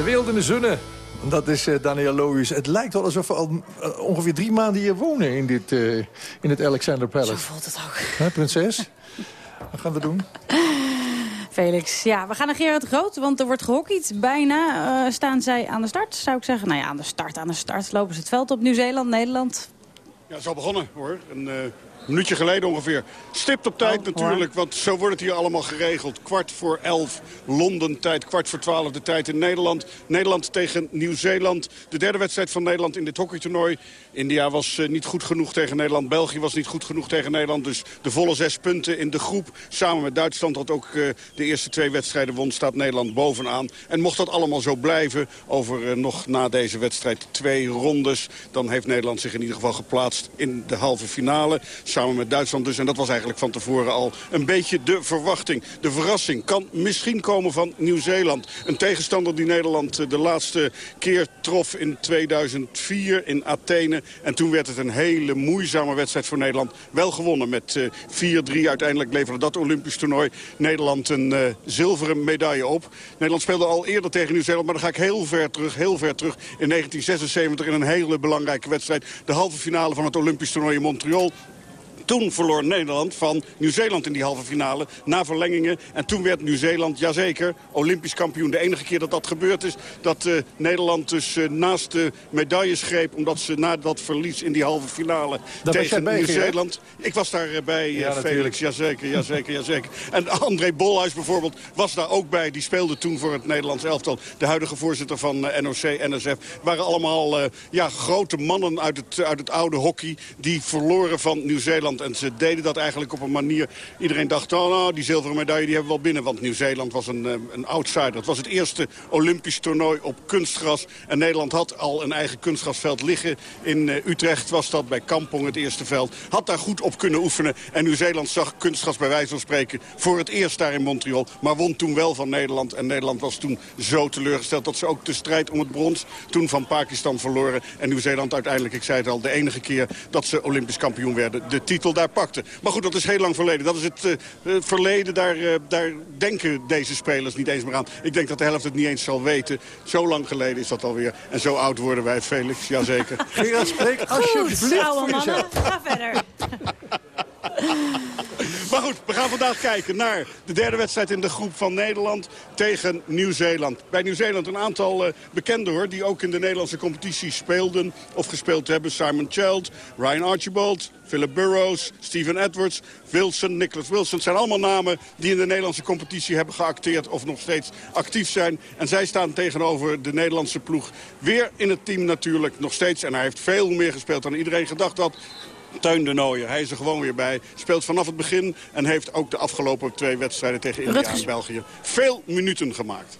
De wereld in de zonne. Dat is eh, Daniel Lohuis. Het lijkt wel alsof we al eh, ongeveer drie maanden hier wonen in, dit, eh, in het Alexander Palace. Zo voelt het ook. Hè, prinses? Wat gaan we doen? Felix, ja, we gaan naar Gerard Groot, want er wordt gehockeyd. Bijna eh, staan zij aan de start, zou ik zeggen. Nou ja, aan de start, aan de start. Lopen ze het veld op Nieuw-Zeeland, Nederland. Ja, het is al begonnen hoor. Een minuutje geleden ongeveer. Stipt op tijd natuurlijk, want zo wordt het hier allemaal geregeld. Kwart voor elf Londen tijd, kwart voor twaalf de tijd in Nederland. Nederland tegen Nieuw-Zeeland. De derde wedstrijd van Nederland in dit hockeytoernooi. India was eh, niet goed genoeg tegen Nederland. België was niet goed genoeg tegen Nederland. Dus de volle zes punten in de groep. Samen met Duitsland dat ook eh, de eerste twee wedstrijden won, staat Nederland bovenaan. En mocht dat allemaal zo blijven over eh, nog na deze wedstrijd twee rondes... dan heeft Nederland zich in ieder geval geplaatst in de halve finale. Samen met Duitsland dus. En dat was eigenlijk van tevoren al een beetje de verwachting. De verrassing kan misschien komen van Nieuw-Zeeland. Een tegenstander die Nederland de laatste keer trof in 2004 in Athene. En toen werd het een hele moeizame wedstrijd voor Nederland. Wel gewonnen met eh, 4-3. Uiteindelijk leverde dat Olympisch toernooi Nederland een eh, zilveren medaille op. Nederland speelde al eerder tegen Nieuw-Zeeland. Maar dan ga ik heel ver terug, heel ver terug. In 1976 in een hele belangrijke wedstrijd. De halve finale van het Olympisch toernooi in Montreal. Toen verloor Nederland van Nieuw-Zeeland in die halve finale. Na verlengingen. En toen werd Nieuw-Zeeland, jazeker, olympisch kampioen. De enige keer dat dat gebeurd is. Dat eh, Nederland dus eh, naast de medailles greep. Omdat ze na dat verlies in die halve finale tegen Nieuw-Zeeland. Ik was daar eh, bij, Ja. Felix. Jazeker, jazeker, jazeker. En André Bolhuis bijvoorbeeld was daar ook bij. Die speelde toen voor het Nederlands elftal. De huidige voorzitter van NOC, NSF. Waren allemaal ja, grote mannen uit het, uit het oude hockey. Die verloren van Nieuw-Zeeland. En ze deden dat eigenlijk op een manier... Iedereen dacht, oh, nou, die zilveren medaille die hebben we wel binnen. Want Nieuw-Zeeland was een, eh, een outsider. Het was het eerste Olympisch toernooi op kunstgras. En Nederland had al een eigen kunstgrasveld liggen. In eh, Utrecht was dat bij Kampong het eerste veld. Had daar goed op kunnen oefenen. En Nieuw-Zeeland zag kunstgras bij wijze van spreken voor het eerst daar in Montreal. Maar won toen wel van Nederland. En Nederland was toen zo teleurgesteld dat ze ook de strijd om het brons toen van Pakistan verloren. En Nieuw-Zeeland uiteindelijk, ik zei het al, de enige keer dat ze Olympisch kampioen werden. De titel daar pakte. Maar goed, dat is heel lang verleden. Dat is het eh, verleden. Daar, eh, daar denken deze spelers niet eens meer aan. Ik denk dat de helft het niet eens zal weten. Zo lang geleden is dat alweer. En zo oud worden wij, Felix. Jazeker. Gerard, spreek alsjeblieft Goed, mannen, ga verder. Maar goed, we gaan vandaag kijken naar de derde wedstrijd in de groep van Nederland tegen Nieuw-Zeeland. Bij Nieuw-Zeeland een aantal uh, bekenden hoor, die ook in de Nederlandse competitie speelden of gespeeld hebben. Simon Child, Ryan Archibald, Philip Burrows, Steven Edwards, Wilson, Nicholas Wilson. Het zijn allemaal namen die in de Nederlandse competitie hebben geacteerd of nog steeds actief zijn. En zij staan tegenover de Nederlandse ploeg. Weer in het team natuurlijk nog steeds. En hij heeft veel meer gespeeld dan iedereen gedacht had. Teun de Nooijer, hij is er gewoon weer bij. Speelt vanaf het begin en heeft ook de afgelopen twee wedstrijden tegen India Rutgers- en België veel minuten gemaakt.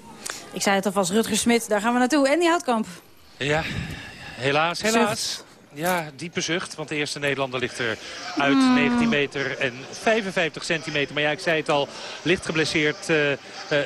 Ik zei het alvast, Rutger Smit, daar gaan we naartoe. En die Houtkamp. Ja, helaas, helaas. Ja, diepe zucht, want de eerste Nederlander ligt er uit 19 meter en 55 centimeter. Maar ja, ik zei het al, licht geblesseerd uh, uh,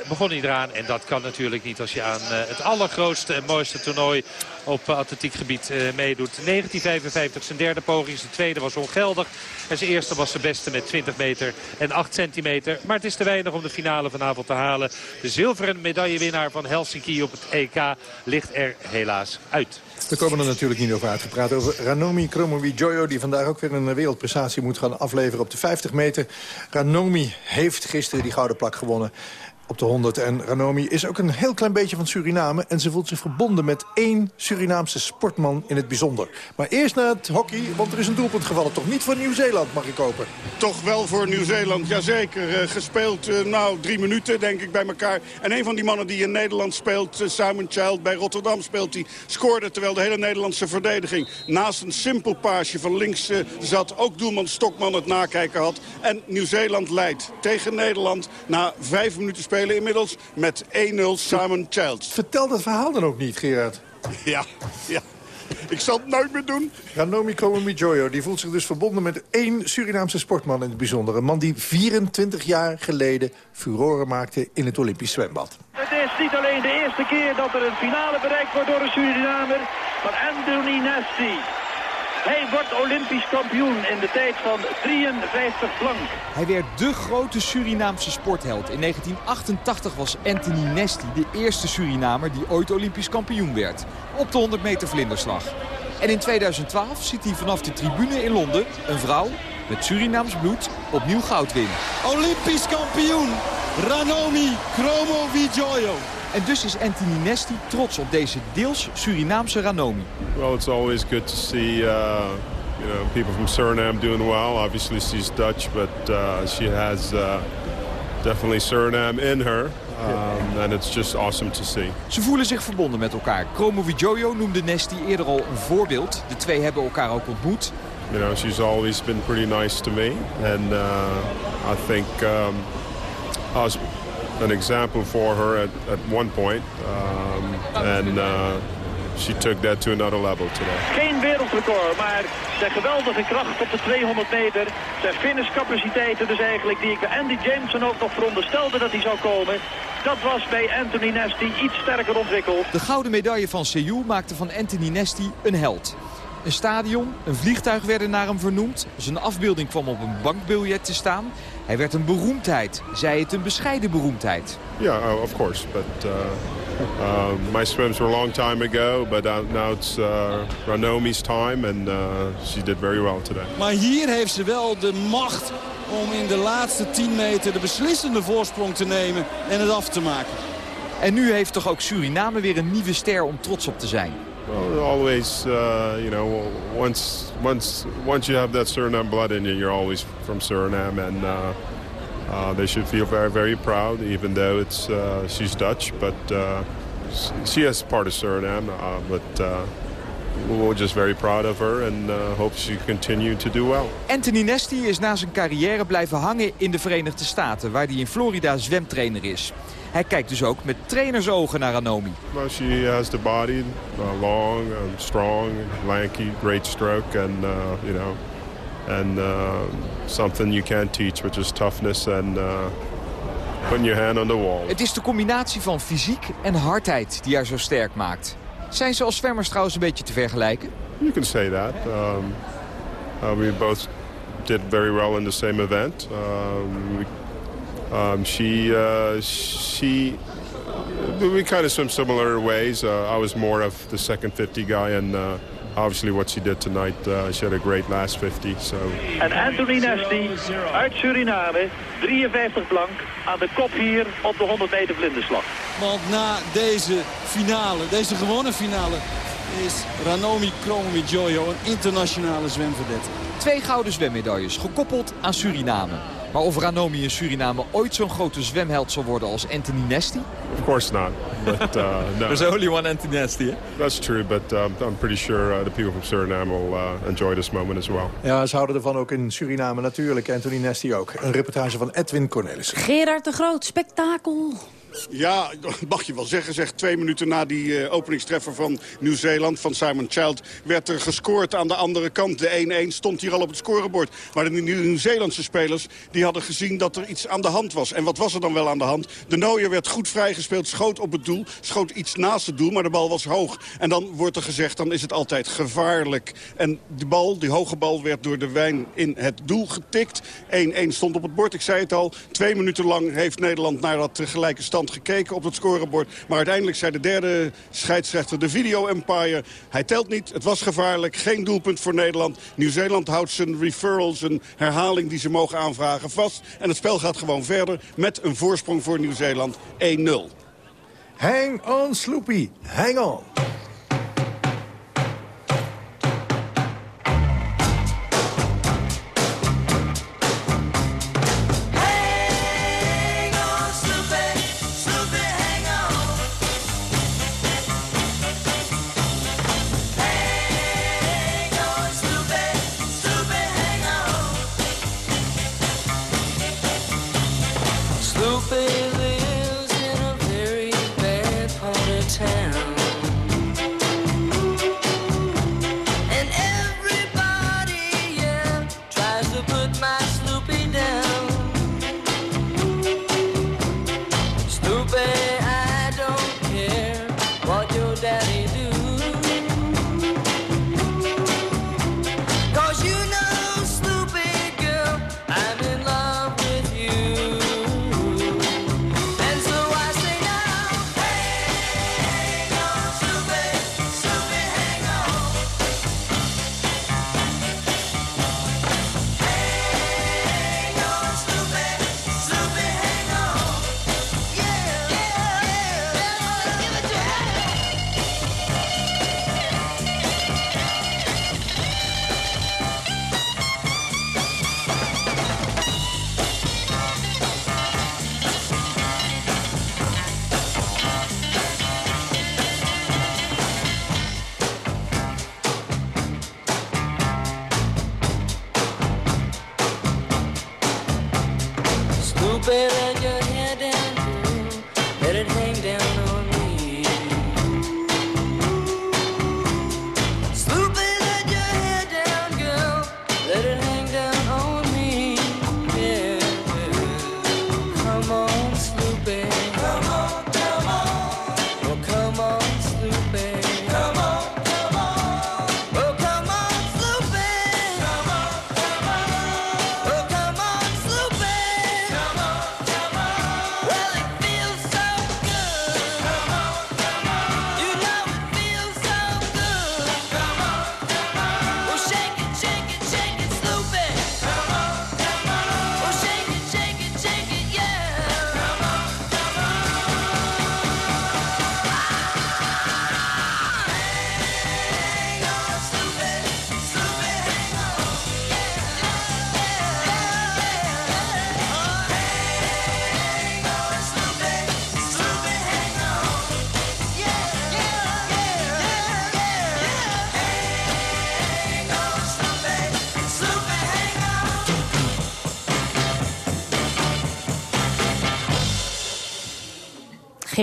begon hij eraan. En dat kan natuurlijk niet als je aan uh, het allergrootste en mooiste toernooi op atletiekgebied meedoet. 1955 zijn derde poging, zijn tweede was ongeldig. En zijn eerste was zijn beste met 20 meter en 8 centimeter. Maar het is te weinig om de finale vanavond te halen. De zilveren medaillewinnaar van Helsinki op het EK ligt er helaas uit. We komen er natuurlijk niet over uitgepraat. Over Ranomi Kromowidjojo, die vandaag ook weer een wereldprestatie moet gaan afleveren op de 50 meter. Ranomi heeft gisteren die gouden plak gewonnen de 100. En Ranomi is ook een heel klein beetje van Suriname. En ze voelt zich verbonden met één Surinaamse sportman in het bijzonder. Maar eerst naar het hockey, want er is een doelpunt gevallen. Toch niet voor Nieuw-Zeeland, mag ik hopen? Toch wel voor Nieuw-Zeeland, jazeker. Uh, gespeeld, uh, nou, drie minuten denk ik bij elkaar. En een van die mannen die in Nederland speelt, uh, Simon Child, bij Rotterdam speelt hij. Scoorde terwijl de hele Nederlandse verdediging naast een simpel paasje van links zat. Ook doelman Stokman het nakijken had. En Nieuw-Zeeland leidt tegen Nederland na vijf minuten spelen spelen inmiddels met 1-0 Simon Childs. Vertel dat verhaal dan ook niet, Gerard. Ja, ja. Ik zal het nooit meer doen. Ranomi Kromowidjojo die voelt zich dus verbonden met één Surinaamse sportman in het bijzonder. Een man die 24 jaar geleden furoren maakte in het Olympisch zwembad. Het is niet alleen de eerste keer dat er een finale bereikt wordt door een Surinamer, maar Anthony Nasty. Hij wordt Olympisch kampioen in de tijd van 53 blank. Hij werd de grote Surinaamse sportheld. In 1988 was Anthony Nesty de eerste Surinamer die ooit Olympisch kampioen werd. Op de 100 meter vlinderslag. En in 2012 ziet hij vanaf de tribune in Londen een vrouw met Surinaams bloed opnieuw goud winnen. Olympisch kampioen Ranomi Kromowidjojo. En dus is Anthony Nesty trots op deze deels Surinaamse Ranomi. Well, it's always good to see uh, you know, people from Suriname doing well. Obviously she's Dutch, but uh, she has uh, definitely Suriname in her. Um, and it's just awesome to see. Ze voelen zich verbonden met elkaar. Kromowidjojo noemde Nesty eerder al een voorbeeld. De twee hebben elkaar ook ontmoet. You know, she's always been pretty nice to me. And uh, I think um, was an example for her at, at one point. Um, and uh, she took that to another level today. Geen wereldrecord, maar zijn geweldige kracht op de 200 meter. Zijn finishcapaciteiten dus eigenlijk, die ik bij Andy Jameson ook nog veronderstelde dat hij zou komen. Dat was bij Anthony Nesty iets sterker ontwikkeld. De gouden medaille van Seoul maakte van Anthony Nesty een held. Een stadion, een vliegtuig werden naar hem vernoemd. Zijn afbeelding kwam op een bankbiljet te staan. Hij werd een beroemdheid. Zij het een bescheiden beroemdheid. Ja, yeah, of course. But uh, uh, my swims were a long time ago. But now it's uh, Ranomi's time. And uh, she did very well today. Maar hier heeft ze wel de macht om in de laatste 10 meter de beslissende voorsprong te nemen en het af te maken. En nu heeft toch ook Suriname weer een nieuwe ster om trots op te zijn. Well, always, uh, you know, once once once you have that Suriname blood in you, you're always from Suriname, and uh, uh, they should feel very, very proud, even though it's uh, she's Dutch, but uh, she is part of Suriname. Uh, but we're just very proud of her and hope she continue to do well. Anthony Nesty is na zijn carrière blijven hangen in de Verenigde Staten, waar hij in Florida zwemtrainer is. Hij kijkt dus ook met trainersogen naar Anomi. Well, she has the body, uh, long, um, strong, lanky, great stroke, and uh, you know, and uh, something you can't teach, which is toughness and uh, putting your hand on the wall. Het is de combinatie van fysiek en hardheid die haar zo sterk maakt. Zijn ze als zwemmers trouwens een beetje te vergelijken? You can say that. Um, uh, we both did very well in the same event. Um, we Um, she, uh, she, we kind of swim similar ways. Uh, I was more of the second 50 guy, and uh, obviously what she did tonight, uh, she had a great last 50. So. En Anthony Nesty uit Suriname, 53 blank, aan de kop hier op de 100 meter vlinderslag. Want na deze finale, deze gewone finale, is Ranomi Kromowidjojo een internationale zwemverdette. Twee gouden zwemmedailles, gekoppeld aan Suriname. Maar of Ranomi in Suriname ooit zo'n grote zwemheld zal worden als Anthony Nesty? Of course not. But, uh, no. There's only one Anthony Nesty, hè? That's true, but um, I'm pretty sure uh, the people from Suriname will uh, enjoy this moment as well. Ja, ze houden ervan ook in Suriname natuurlijk. Anthony Nesty ook. Een reportage van Edwin Cornelissen. Gerard de Groot, spektakel. Ja, mag je wel zeggen. Zeg, twee minuten na die uh, openingstreffer van Nieuw-Zeeland, van Simon Child... werd er gescoord aan de andere kant. De 1-1 stond hier al op het scorebord. Maar de Nieuw-Zeelandse spelers die hadden gezien dat er iets aan de hand was. En wat was er dan wel aan de hand? De Nooier werd goed vrijgespeeld, schoot op het doel. Schoot iets naast het doel, maar de bal was hoog. En dan wordt er gezegd, dan is het altijd gevaarlijk. En die bal, die hoge bal, werd door de wijn in het doel getikt. 1-1 stond op het bord, ik zei het al. Twee minuten lang heeft Nederland naar dat gelijke stand gekeken op het scorebord. Maar uiteindelijk zei de derde scheidsrechter, de Video Empire... hij telt niet, het was gevaarlijk, geen doelpunt voor Nederland. Nieuw-Zeeland houdt zijn referrals, een herhaling die ze mogen aanvragen, vast. En het spel gaat gewoon verder met een voorsprong voor Nieuw-Zeeland 1-0. Hang on, Sloopy, hang on.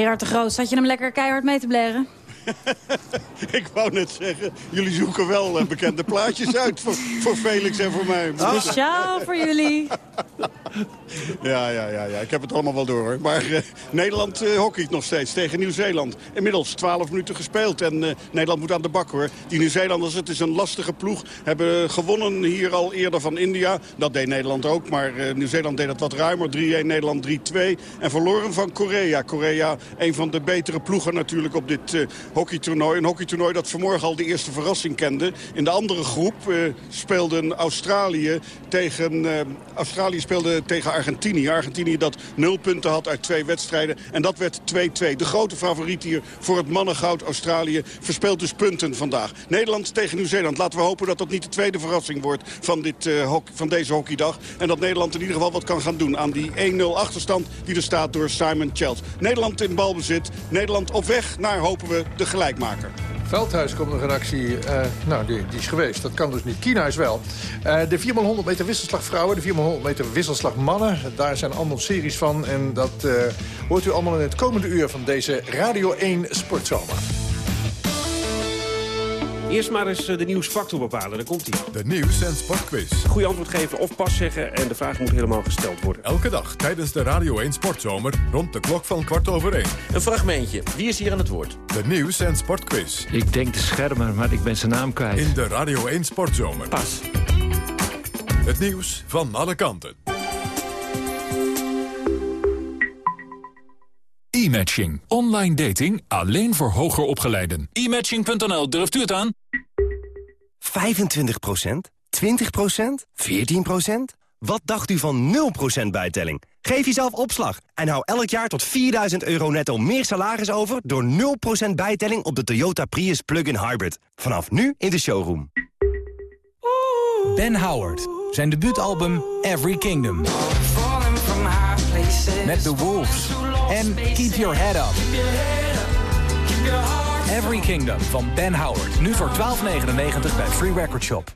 Gerard de Groot, zat je hem lekker keihard mee te blaren? ik wou net zeggen, jullie zoeken wel uh, bekende plaatjes uit voor, voor Felix en voor mij. Speciaal voor jullie. Ja, ja, ja, ja, ik heb het allemaal wel door. Hoor. Maar uh, Nederland uh, hockeyt nog steeds tegen Nieuw-Zeeland. Inmiddels 12 minuten gespeeld en Nederland moet aan de bak hoor. Die Nieuw-Zeelanders, het is een lastige ploeg. Hebben gewonnen hier al eerder van India. Dat deed Nederland ook, maar Nieuw-Zeeland deed dat wat ruimer. 3-1, Nederland 3-2. En verloren van Korea. Korea, een van de betere ploegen natuurlijk op dit hockeytoernooi. Een hockeytoernooi dat vanmorgen al de eerste verrassing kende. In de andere groep speelden Australië tegen... Australië speelde tegen Argentinië. Argentinië dat nul punten had uit twee wedstrijden. En dat werd 2-2. De grote favoriet hier voor het mannengoud Australië verspeelt dus punten vandaag. Nederland tegen Nieuw-Zeeland. Laten we hopen dat dat niet de tweede verrassing wordt van, dit, uh, van deze hockeydag. En dat Nederland in ieder geval wat kan gaan doen aan die 1-0 achterstand die er staat door Simon Chels. Nederland in balbezit. Nederland op weg naar, hopen we, de gelijkmaker. Veldhuis komt nog een actie. Uh, nou, die, die, is geweest. Dat kan dus niet. Kienhuis wel. Uh, de 4x100 meter wisselslag vrouwen, de 4x100 meter wisselslag mannen. Daar zijn allemaal series van. En dat uh, hoort u allemaal in het komende uur van deze Radio 1 Sportzomer. Eerst maar eens de nieuwsfactor bepalen, dan komt hij. De nieuws- en sportquiz. Goede antwoord geven of pas zeggen en de vraag moet helemaal gesteld worden. Elke dag tijdens de Radio 1 Sportzomer rond de klok van kwart over één. Een fragmentje. Wie is hier aan het woord? De nieuws- en sportquiz. Ik denk de schermer, maar ik ben zijn naam kwijt. In de Radio 1 Sportzomer. Pas. Het nieuws van alle kanten. E-matching. Online dating alleen voor hoger opgeleiden. E-matching.nl, durft u het aan? 25% 20% 14% Wat dacht u van 0% bijtelling? Geef jezelf opslag en hou elk jaar tot 4000 euro netto meer salaris over... door 0% bijtelling op de Toyota Prius Plug-in Hybrid. Vanaf nu in de showroom. Ben Howard. Zijn debuutalbum Every Kingdom. Met The Wolves. En Keep Your Head Up. Every Kingdom van Ben Howard. Nu voor 12,99 bij Free Record Shop.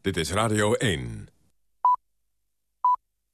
Dit is Radio 1.